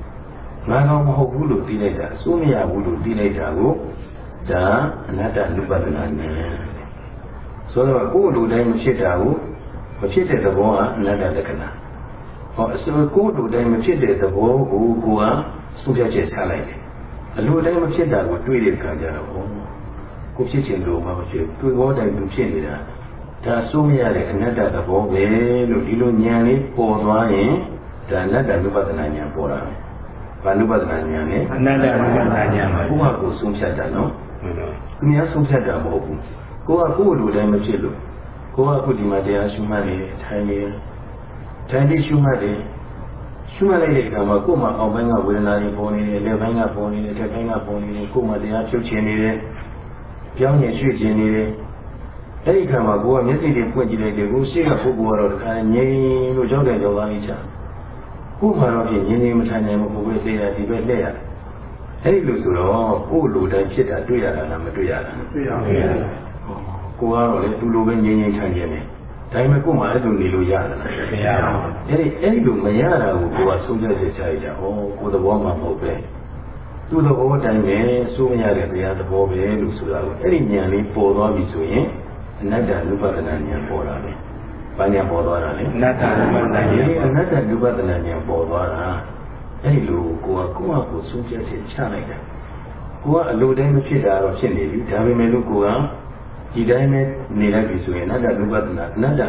ငါကောင်းမဟုတ်ဘူးလို့သိလိုက်တာအစိုးမရဘူးလို့သိလိုက်တာကိုဒါအနတ္တနုပဒနာဉာဏ်ဆိုတော့ကိုယ်လိုတိုင်းမဖြစ်တာကိုမဖြစ်တဲ့သဘောကအနတ္တလက္ခဏာဟောအစိုးကိုယ်လိုတိုင်းမဖြစ်တဲ့သဘောကိုကိုယ်ကဆုံးဖြတ်ချက်ချလိုက်တယ်အလိုတိုင်းမဖြစ်တာကိုတွေးတဲ့အခါကျတော့ ကိုဖြစ်ချင်လို့မှမဖြစ်တွေ့ဘောတိုင်းသူဖြစ်နေတာဒါစိုးမရတဲ့အနတ္တသဘောပဲလို့ဒီလိုဉာဏ်လေးပေါ်သွားရင်ဒါအနတ္တနုပဒနာဉာဏ်ပေါ်လာတယ်။ဘာနုပဒနာဉာဏ်လဲအနတ္တနုပဒနာဉာဏ်ပါကိုယ့်ဟာကိုယ်ဆုံးဖြတ်တာနော်။သူများဆုံးဖြတ်တာမဟုတ်ဘူး။ကိုယ်ကကိုယ်လိုတိုင်းမဖြစ်လို့ကိုယ်ကအခုဒီမှာတရားရှုမှတ်နေထိုင်နေထိုင်ပြီးရှုမှတ်တယ်ရှုမှတ်လိုက်တဲ့အခါမှာကိုယ်မှာအောက်ပိုင်းကဝေဒနာတွေပေါ်နေတယ်လက်ပိုင်းကပေါ်နေတယ်ထက်ပိုင်းကပေါ်နေတယ်ကိုယ်မှာတရားဖြုတ်ချင်နေတယ် ပြောင်းနေရွှေ့ချင်နေတယ်အဲ့ဒီခါမှာကိုယ်ကမျက်စိတွေပွင့်ကြည့်လိုက်တယ်ကိုယ်ရှိကပုဂ္ဂိုလ်ကတော့တခါငြိမ်လို့ကြောက်တယ်ကြောက်သားကြီးချကိုယ်မှာတော့ပြင်ငြိမ်ငြိမ်မထိုင်နိုင်ဘူးကိုယ်ပဲသိရဒီပဲလှည့်ရတယ်အဲ့ဒီလိုဆိုတော့ကိုယ်လိုတိုင်းဖြစ်တာတွေ့ရတာလားမတွေ့ရတာတွေ့ရပါဘူးကိုကတော့လေသူလိုပဲငြိမ်ငြိမ်ထိုင်နေတယ်ဒါပေမဲ့ကိုယ်မှအဲ့လိုနေလို့ရတာလားမရပါဘူးအဲ့ဒီအဲ့ဒီလိုမရတာကိုကိုယ်ကဆုံးဖြတ်ချက်ချလိုက်တာ။ဩကိုယ်သဘောမှမဟုတ်ပဲ။ သူ့သဘောတိုင်းပဲစိုးမရတဲ့တရားသဘောပဲလို့ဆိုတာကိုအဲ့ဒီဉာဏ်လေးပေါ်သွားပြီဆိုရင်အနတ္တနုပဒနာဉာဏ်ပေါ်လာတယ်။ဘာဉာဏ်ပေါ်သွားတာလဲအနတ္တနုပဒနာဉာဏ်ဒီအနတ္တနုပဒနာဉာဏ်ပေါ်သွားတာအဲ့ဒီလိုကိုယ်ကကိုယ့်ဟာကိုယ်ဆုံးဖြတ်ချက်ချလိုက်တာ။ကိုယ်ကအလိုတိုင်းမဖြစ်တာတော့ဖြစ်နေပြီ။ဒါပေမဲ့လို့ကိုယ်ကဒီတိုင်းနဲ့နေလိုက်ပြီဆိုရင်အနတ္တနုပဒနာအနတ္တ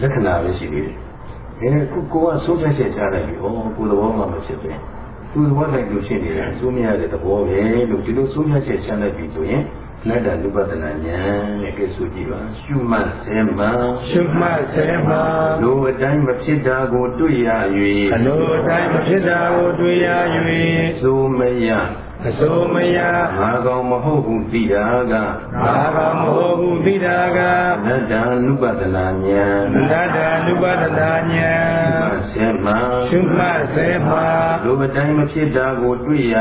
လက္ခဏာပဲရှိသေးတယ်။အဲခုကိုကဆုံးဖြတ်ချက်ချလိုက်ပြီ။ဩကိုယ်သဘောမှမဖြစ်ပဲ။ သူ့သဘောတိုင်းလို့ရှိနေတယ်အစိုးမရတဲ့သဘောပဲလို့ဒီလိုဆုံးဖြတ်ချက်ချလိုက်ပြီဆိုရင်အနတ္တနုပဒနာဉာဏ်နဲ့ကဲဆိုကြည့်ပါ။ရှုမှတ်စေမှရှုမှတ်စေမှာလိုအတိုင်းမဖြစ်တာကိုတွေ့ရအလိုအတိုင်းမဖြစ်တာကိုတွေ့ရ၍သို့မရ၍ အစိုးမရငါကောင်မဟုတ်ဘူးသိတာကဘာကမဟုတ်ဘူးသိတာကအနတ္တနုပဒနာဉာဏ်အနတ္တနုပဒနာဉာဏ်စေမှရှုမှတ်စေမှာလိုအတိုင်းမဖြစ်တာကိုတွေ့ရ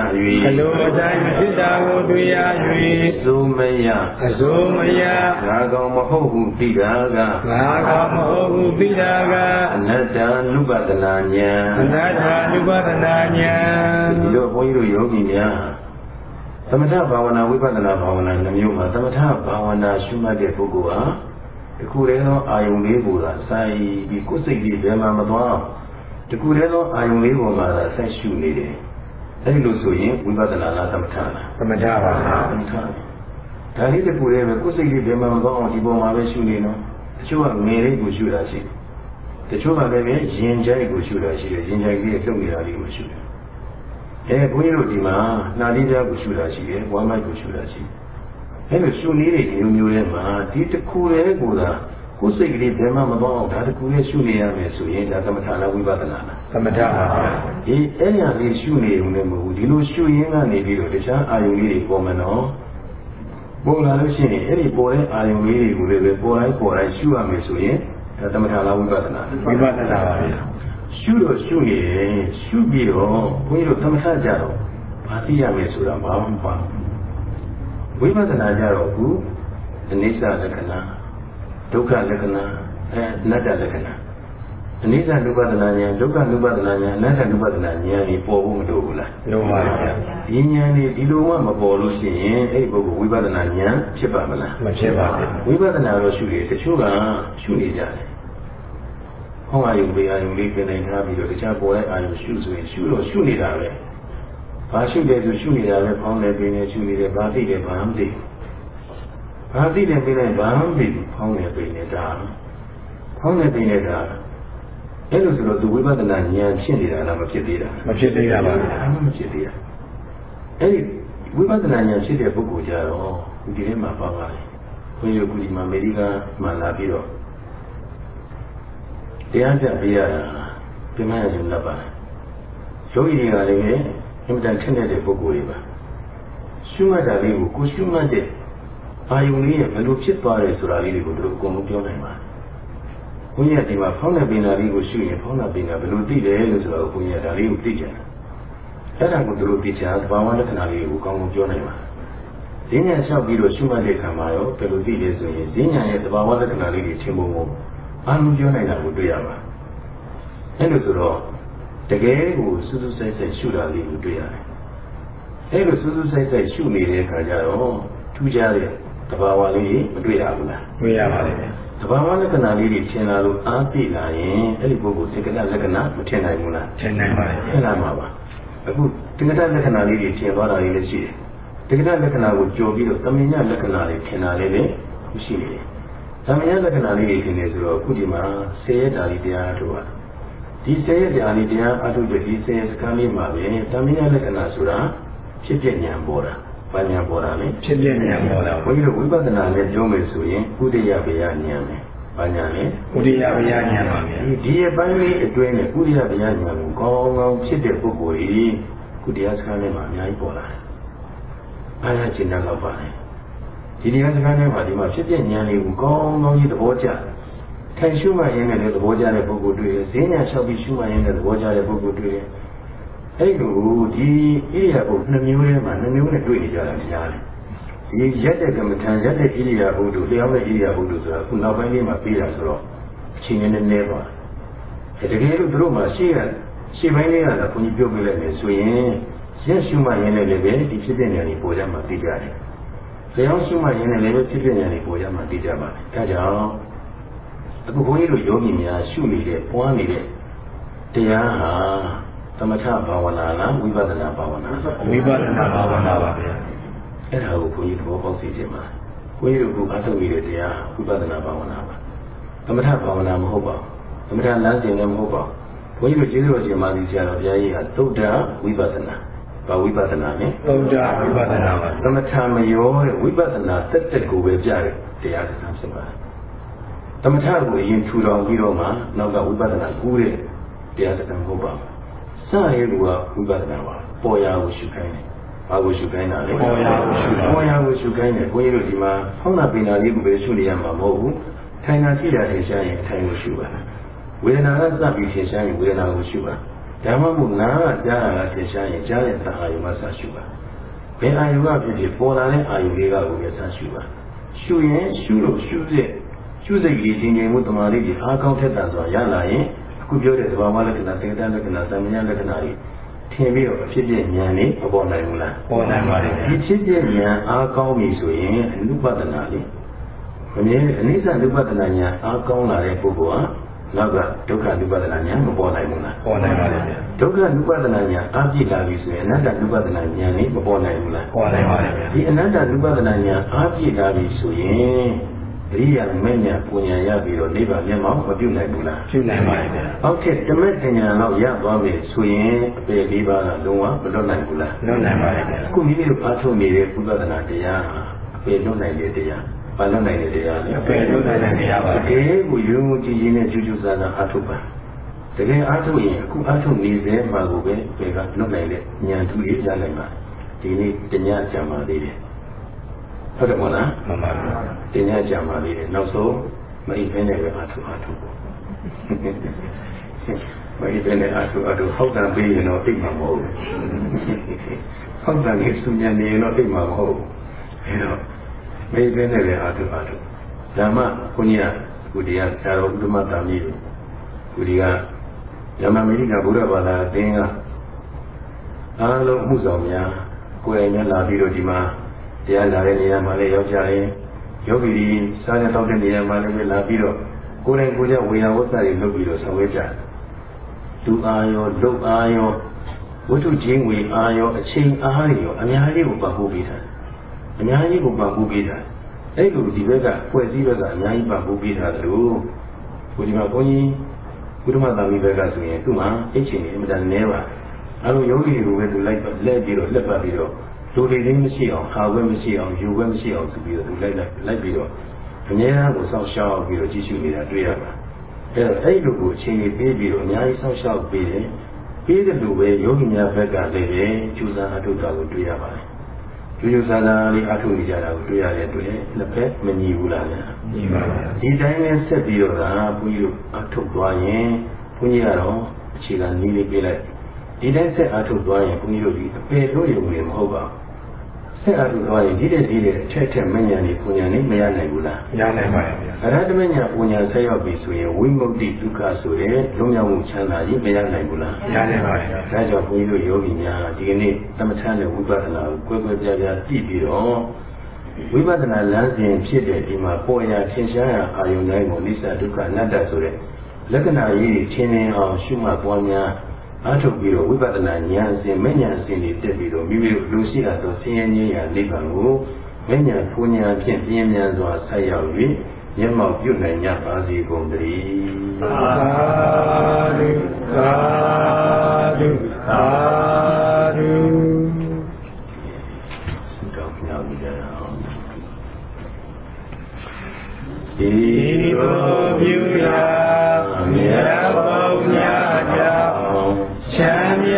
အလိုအတိုင်းမဖြစ်တာကိုတွေ့ရ၍သို့မရ၍အစိုးမရငါကောင်မဟုတ်ဘူးသိတာကဘာကမဟုတ်ဘူးသိတာကအနတ္တနုပဒနာဉာဏ်အနတ္တနုပဒနာဉာဏ်ဒီလိုဘုန်းကြီးတို့ယောဂီများ သမထဘာဝနာဝိပဿနာဘာဝနာနှမျိုးမှာသမထဘာဝနာရှုမှတ်တဲ့ပုဂ္ဂိုလ်ဟာတခုတည်းသောအာယုံလေးကိုသာစိုက်ပြီးကိုယ်စိတ်လေးဘယ်မှာမသွားအောင်တခုတည်းသောအာယုံလေးပေါ်မှာသာဆက်ရှုနေတယ်အဲဒီလိုဆိုရင်ဝိပဿနာလားသမထလားသမထပါဗျာသမထဒါလေးတခုတည်းပဲကိုယ်စိတ်လေးဘယ်မှာမသွားအောင်ဒီပေါ်မှာပဲရှုနေတော့တချို့ကငယ်လေးကိုရှုတာရှိတယ်တချို့ကလည်းရင်ကြိုက်ကိုရှုတာရှိတယ်ရင်ကြိုက်လေးလှုပ်နေတာလေးကိုရှုတယ် အဲဘုန်းကြီးတို့ဒီမှာနှာလေးပြားကိုရှုတာရှိတယ်ဝမ်းမိုက်ကိုရှုတာရှိတယ်အဲလိုရှုနည်းတွေမျိုးမျိုးထဲမှာဒီတစ်ခုတည်းကိုသာကိုယ်စိတ်ကလေးဘယ်မှမသွားအောင်ဒါတစ်ခုလေးရှုနေရမယ်ဆိုရင်ဒါသမထလားဝိပဿနာလားသမထပါဗျာဒီအဲ့ညာလေးရှုနေုံနဲ့မဟုတ်ဘူးဒီလိုရှုရင်းကနေပြီးတော့တခြားအာယုံလေးတွေပေါ်မယ်နော်ပေါ်လာလို့ရှိရင်အဲ့ဒီပေါ်တဲ့အာယုံလေးတွေကိုလည်းပဲပေါ်တိုင်းပေါ်တိုင်းရှုရမယ်ဆိုရင်ဒါသမထလားဝိပဿနာလားဝိပဿနာပါဗျာရှု တော့ရှုနေတယ်ရှုပြီးတော့ဘုန်းကြီးတို့သမထကြတော့ဘာသိရမယ်ဆိုတာမဟုတ်ပါဘူးဝိပဿနာကြတော့အခုအနိစ္စလက္ခဏာဒုက္ခလက္ခဏာအဲအနတ္တလက္ခဏာအနိစ္စနုပဒနာဉာဏ်ဒုက္ခနုပဒနာဉာဏ်အနတ္တနုပဒနာဉာဏ်ဒီပေါ်ဖို့မလိုဘူးလားလုံးပါဗျာဒီဉာဏ်ဒီဒီလိုမှမပေါ်လို့ရှိရင်အဲ့ဒီပုဂ္ဂိုလ်ဝိပဿနာဉာဏ်ဖြစ်ပါမလားမဖြစ်ပါဘူးဝိပဿနာတော့ရှုတယ်တချို့ကရှုနေကြတယ် ဟောအာယုဘေအာယုလေးပြင်နေထားပြီးတော့တခြားပေါ်တဲ့အာယုရှုဆိုရင်ရှုတော့ရှုနေတာပဲဘာရှုတယ်ဆိုရှုနေတာပဲဖောင်းနေပြင်းနေရှုနေတယ်ဘာသိတယ်ဘာမသိဘာသိတယ်ပြင်းနေဘာမသိဘူးဖောင်းနေပြင်းနေတာဖောင်းနေပြင်းနေတာအဲ့လိုဆိုတော့သူဝိပဿနာဉာဏ်ဖြစ်နေတာလားမဖြစ်သေးတာမဖြစ်သေးတာပါဗျာဘာမှမဖြစ်သေးတာအဲ့ဒီဝိပဿနာဉာဏ်ရှိတဲ့ပုဂ္ဂိုလ်ကြတော့ဒီထဲမှာပါပါတယ်ခွင့်ရကူဒီမှာအမေရိကန်မှာလာပြီးတော့ တရားပြပေးရတာပြမရရင်လက်ပါတယ်ယောဂီတွေကလည်းအင်မတန်ထင်တဲ့ပုဂ္ဂိုလ်တွေပါရှုမှတ်တာလေးကိုကိုရှုမှတ်တဲ့အာယုန်လေးရဲ့ဘယ်လိုဖြစ်သွားတယ်ဆိုတာလေးတွေကိုသူတို့အကုန်လုံးပြောနိုင်ပါတယ်ဘုန်းကြီးကဒီမှာဖောင်းတဲ့ပင်နာလေးကိုရှုရင်ဖောင်းတဲ့ပင်နာဘယ်လိုသိတယ်လို့ဆိုတော့ဘုန်းကြီးကဒါလေးကိုသိကြတယ်အဲ့ဒါကိုသူတို့သိချင်တာသဘာဝလက္ခဏာလေးကိုကောင်းကောင်းပြောနိုင်ပါတယ်ဈဉ္ညာလျှောက်ပြီးတော့ရှုမှတ်တဲ့အခါမှာရောဘယ်လိုသိလဲဆိုရင်ဈဉ္ညာရဲ့သဘာဝလက္ခဏာလေးတွေချင်းပုံကို အားလုံးပြောနိုင်တာကိုတွေ့ရပါအဲ့လိုဆိုတော့တကယ်ကိုစူးစူးဆိုင်ဆိုင်ရှုတာလေးကိုတွေ့ရတယ်အဲ့လိုစူးစူးဆိုင်ဆိုင်ရှုနေတဲ့အခါကျတော့ထူးခြားတဲ့သဘာဝလေးမတွေ့ရဘူးလားတွေ့ရပါတယ်သဘာဝလက္ခဏာလေးတွေထင်လာလို့အားပြလာရင်အဲ့ဒီပုဂ္ဂိုလ်သင်္ကတလက္ခဏာမထင်နိုင်ဘူးလားထင်နိုင်ပါတယ်ထင်လာမှာပါအခုသင်္ကတလက္ခဏာလေးတွေထင်သွားတာလေးလည်းရှိတယ်သင်္ကတလက္ခဏာကိုကြော်ပြီးတော့သမင်ညလက္ခဏာတွေထင်လာလေးလည်းရှိနေတယ် သမင်ညလက္ခဏာလေးတွေထင်နေဆိုတော့အခုဒီမှာဆေရတာလေးတရားထုတ်ပါဒီဆေရတာလေးတရားအထုတ်တဲ့ဒီဆေရစကားလေးမှာပဲသမင်ညလက္ခဏာဆိုတာဖြစ်ပြဉာဏ်ပေါ်တာ။ဘာဉာဏ်ပေါ်တာလဲဖြစ်ပြဉာဏ်ပေါ်တာ။ဘုန်းကြီးတို့ဝိပဿနာနဲ့ပြောမယ်ဆိုရင်ဥဒိယဗျာဉာဏ်ပဲ။ဘာဉာဏ်လဲဥဒိယဗျာဉာဏ်ပါဗျာ။ဒီအပိုင်းလေးအတွင်းနဲ့ဥဒိယဗျာဉာဏ်ကိုကောင်းကောင်းဖြစ်တဲ့ပုဂ္ဂိုလ်ကြီးကုတရားစကားထဲမှာအများကြီးပေါ်လာတယ်။အားရကျင့်တတ်တော့ပါတယ်။ ဒီတရားစကားထဲမှာဒီမှာဖြစ်ပြဉာဏ်လေးကိုကောင်းကောင်းကြီးသဘောကျထိုင်ရှုမှရင်းနဲ့လည်းသဘောကျတဲ့ပုဂ္ဂိုလ်တွေ့ရဈဉ္ညာလျှောက်ပြီးရှုမှရင်းနဲ့သဘောကျတဲ့ပုဂ္ဂိုလ်တွေ့ရအဲ့လိုဒီဣရိယာပုနှမျိုးထဲမှာနှမျိုးနဲ့တွေ့နေကြတာများတယ်ဒီရက်တဲ့ကမ္မထံရက်တဲ့ဣရိယာပုတို့လျှောက်တဲ့ဣရိယာပုတို့ဆိုတာခုနောက်ပိုင်းလေးမှာပြီးတာဆိုတော့အချိန်နည်းနည်းပါတကယ်လို့တို့မှရှေ့ကရှေ့ပိုင်းလေးကလည်းဘုန်းကြီးပြောပြလိုက်မယ်ဆိုရင်ရက်ရှုမှရင်းနဲ့လည်းပဲဒီဖြစ်တဲ့ဉာဏ်ကြီးပေါ်ကြမှာသိကြတယ် လျှောက်ရှုမှရင်းနဲ့လည်းဖြစ်တဲ့ဉာဏ်ကြီးပေါ်ကြမှာသိကြပါတယ်ဒါကြောင့်အခုဘုန်းကြီးတို့ယောဂီများရှုနေတဲ့ပွားနေတဲ့တရားဟာသမထဘာဝနာလားဝိပဿနာဘာဝနာဝိပဿနာဘာဝနာပါဗျာအဲ့ဒါကိုဘုန်းကြီးသဘောပေါက်စေချင်ပါဘုန်းကြီးတို့ကအထုတ်နေတဲ့တရားဝိပဿနာဘာဝနာပါသမထဘာဝနာမဟုတ်ပါဘူးသမထလမ်းစဉ်လည်းမဟုတ်ပါဘူးဘုန်းကြီးတို့ကျေးဇူးတော်ရှင်မာသီဆရာတော်ဘုရားကြီးကသုဒ္ဓဝိပဿနာ ဘာဝိပဿနာလဲသုဒ္ဓဝိပဿနာပါသမထမယောတဲ့ဝိပဿနာတက်တက်ကိုပဲပြတဲ့တရားစကားဖြစ်ပါတယ်သမထကိုအရင်ထူထောင်ပြီးတော့မှနောက်ကဝိပဿနာကူးတဲ့တရားစကားမဟုတ်ပါဘူးစရဲကဝိပဿနာပါပေါ်ရာကိုရှုခိုင်းတယ်ဘာကိုရှုခိုင်းတာလဲပေါ်ရာကိုရှုပေါ်ရာကိုရှုခိုင်းတယ်ဘုန်းကြီးတို့ဒီမှာဖောင်းတာပင်တာလေးကိုပဲရှုနေရမှာမဟုတ်ဘူးထိုင်တာကြည့်တာထင်ရှားရင်ထိုင်ကိုရှုပါဝေဒနာကစပြီးထင်ရှားရင်ဝေဒနာကိုရှုပါ ဒါမှမဟုတ်နာကကြားတာကထင်ရှားရင်ကြားတဲ့အာယုံကစရှုပါဘယ်အာယုံကဖြစ်ဖြစ်ပေါ်လာတဲ့အာယုံလေးကကိုပဲစရှုပါရှုရင်ရှုလို့ရှုတဲ့ရှုစိတ်ကြီးချင်းချင်းမှုတမာလေးကြီးအားကောင်းထက်တာဆိုရလာရင်ခုပြောတဲ့သဘာဝလက္ခဏာသင်္ကတလက္ခဏာသမညာလက္ခဏာတွေထင်ပြီးတော့အဖြစ်ပြဉာဏ်လေးမပေါ်နိုင်ဘူးလားပေါ်နိုင်ပါတယ်ဒီဖြစ်ပြဉာဏ်အားကောင်းပြီဆိုရင်အနုပဒနာလေးမမြဲအနိစ္စအနုပဒနာဉာဏ်အားကောင်းလာတဲ့ပုဂ္ဂိုလ်ဟာ နောက်ကဒုက္ခနုပဒနာညာမပေါ်နိုင်ဘူးလားပေါ်နိုင်ပါရဲ့ဒုက္ခနုပဒနာညာအပြည့်လာပြီဆိုရင်အနတ္တနုပဒနာညာနေမပေါ်နိုင်ဘူးလားပေါ်နိုင်ပါရဲ့ဒီအနတ္တနုပဒနာညာအပြည့်လာပြီဆိုရင်အရိယာမညာပူညာရပြီးတော့နိဗ္ဗာန်မျက်မှောက်မပြုတ်နိုင်ဘူးလားပြုတ်နိုင်ပါရဲ့။ဟုတ်ကဲ့တမက်ဉာဏ်တော့ရသွားပြီဆိုရင်အပေလေးပါးကလုံးဝမလွတ်နိုင်ဘူးလားလွတ်နိုင်ပါရဲ့။ခုမိမိတို့အားထုတ်နေတဲ့ပုသဒနာတရားအပေလွတ်နိုင်တဲ့တရား။ ဘာလွတ်နိုင်တဲ့တရားလဲ။အပေလွတ်နိုင်တဲ့တရားပါ။တကယ်ကိုယုံကြည်ခြင်းနဲ့ကျူးကျူးဆန်းဆန်းအားထုတ်ပါ။တကယ်အားထုတ်ရင်အခုအားထုတ်နေစေမှာကိုပဲပေကလွတ်နိုင်တဲ့ဉာဏ်ထူးရရနိုင်ပါ။ဒီနေ့တညကြံပါသေးတယ်။ဟုတ်တယ်မဟုတ်လားမှန်ပါဗျာတင်ညာကြမှာလေးတယ်နောက်ဆုံးမအိဖင်းနဲ့ပဲအထုအထုမအိဖင်းနဲ့အထုအထုဟောက်တန်ပေးရင်တော့သိမှာမဟုတ်ဘူးဟောက်တန်ကြီးစုညံနေရင်တော့သိမှာမဟုတ်ဘူးအဲတော့ မအိဖင်းနဲ့ပဲအထုအထုဓမ္မခုညကုတရားဆရာတော်ဥဒ္ဓမတာမီးကုဒီကဓမ္မမိကဗုဒ္ဓဘာသာအသင်းကအားလုံးမှုဆောင်များကိုယ်တိုင်နဲ့လာပြီးတော့ဒီမှာတရားလာတဲ့နေရာမှာလည်းရောက်ကြရင်ယောဂီတွေစားရတော့တဲ့နေရာမှာလည်းလာပြီးတော့ကိုယ်တိုင်ကိုယ်ကျဝေယဝတ်စာတွေလုပ်ပြီးတော့ဆောင်ရွက်ကြတယ်။လူအာရောလုတ်အာရောဝတ္ထုချင်းဝေအာရောအချိန်အားတွေရောအများကြီးကိုပံ့ပိုးပေးတာ။ အများကြီးကိုပံ့ပိုးပေးတာ။အဲ့လိုဒီဘက်ကဖွဲ့စည်းဘက်ကအများကြီးပံ့ပိုးပေးတာတို့ကိုဒီမှာဘုန်းကြီးဘုရားမသာမီဘက်ကဆိုရင်သူ့မှာအိတ်ချင်နေအမှန်တန်နဲပါအဲလိုယောဂီကိုပဲသူလိုက်လက်ပြီးတော့လက်ပတ်ပြီးတော့လူတွေလေးမရှိအောင်ခါခွင့်မရှိအောင်ယူခွင့်မရှိအောင်ဆိုပြီးတော့သူလိုက်လိုက်လိုက်ပြီးတော့အများအားကိုစောင့်ရှောက်ပြီးတော့ကြည့်ရှုနေတာတွေ့ရပါအဲတော့အဲ့လိုကိုအချိန်ကြီးပေးပြီးတော့အများကြီးစောင့်ရှောက်ပေးတယ်ပေးတယ်လို့ပဲယောဂီများဘက်ကလည်းပဲကျူစာအထုတာကိုတွေ့ရပါတယ် ကျူးကျူးဆန်းဆန်းလေးအထုနေကြတာကိုတွေ့ရတဲ့အတွက်နှစ်ဖက်မညီဘူးလားဗျာညီပါပါဒီတိုင်းနဲ့ဆက်ပြီးတော့ကဘုန်းကြီးတို့အထုသွားရင်ဘုန်းကြီးကတော့အခြေခံနည်းလေးပေးလိုက်ဒီတိုင်းဆက်အထုသွားရင်ဘုန်းကြီးတို့ဒီအပေလို့ရုံနဲ့မဟုတ်ပါဘူး ဆက်အထုသွားရင်ဒီတဲ့ဒီတဲ့အထက်ထက်မညာနေပူညာနေမရနိုင်ဘူးလားရနိုင်ပါရဲ့ဗျာအရဟတမညာပူညာဆက်ရောက်ပြီဆိုရင်ဝိမု ക്തി ဒုက္ခဆိုတဲ့လုံမြောက်မှုချမ်းသာကြီးမရနိုင်ဘူးလားရနိုင်ပါရဲ့ဒါကြောင့်ဘုန်းကြီးတို့ယောဂီများဒီကနေ့သမထနဲ့ဝိပဿနာကိုကွဲကွဲပြားပြားကြည့်ပြီးတော့ဝိပဿနာလမ်းစဉ်ဖြစ်တဲ့ဒီမှာပေါ်ရာသင်ရှားရာအာယုန်တိုင်းကိုနိစ္စဒုက္ခအနတ္တဆိုတဲ့လက္ခဏာကြီးထင်မြင်အောင်ရှုမှတ်ပွားများ အားထုတ်ပြီးတော့ဝိပဿနာဉာဏ်စဉ်မဉဏ်စဉ်တွေတက်ပြီးတော့မိမိတို့လူရှိတာသောဆင်းရဲခြင်းရာနိဗ္ဗာန်ကိုမဉဏ်ပူညာဖြင့်ပြင်းမြန်စွာဆက်ရောက်၍မျက်မှောက်ပြုနိုင်ကြပါစေကုန်သတည်းသာဓုသာဓုသာဓုတောင်းမြောက်ကြရအောင်ဒီဘောပြုရာမြတ်ဘောများကြောင့် ချမ်းမြ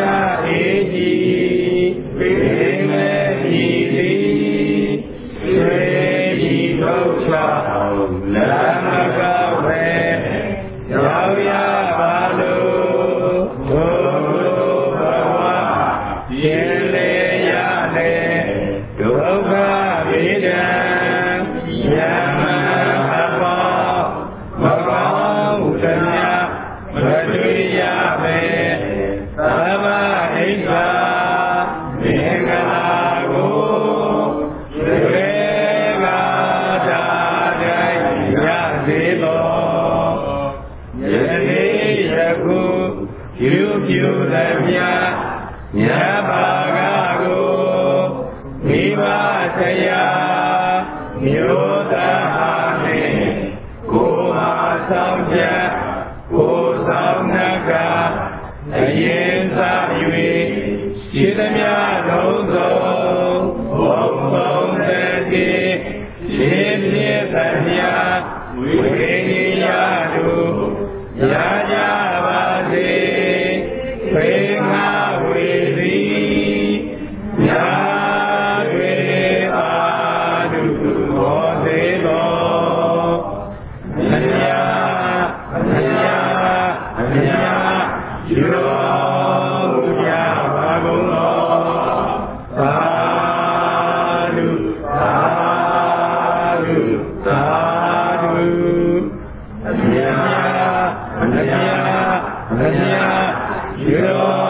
Ja.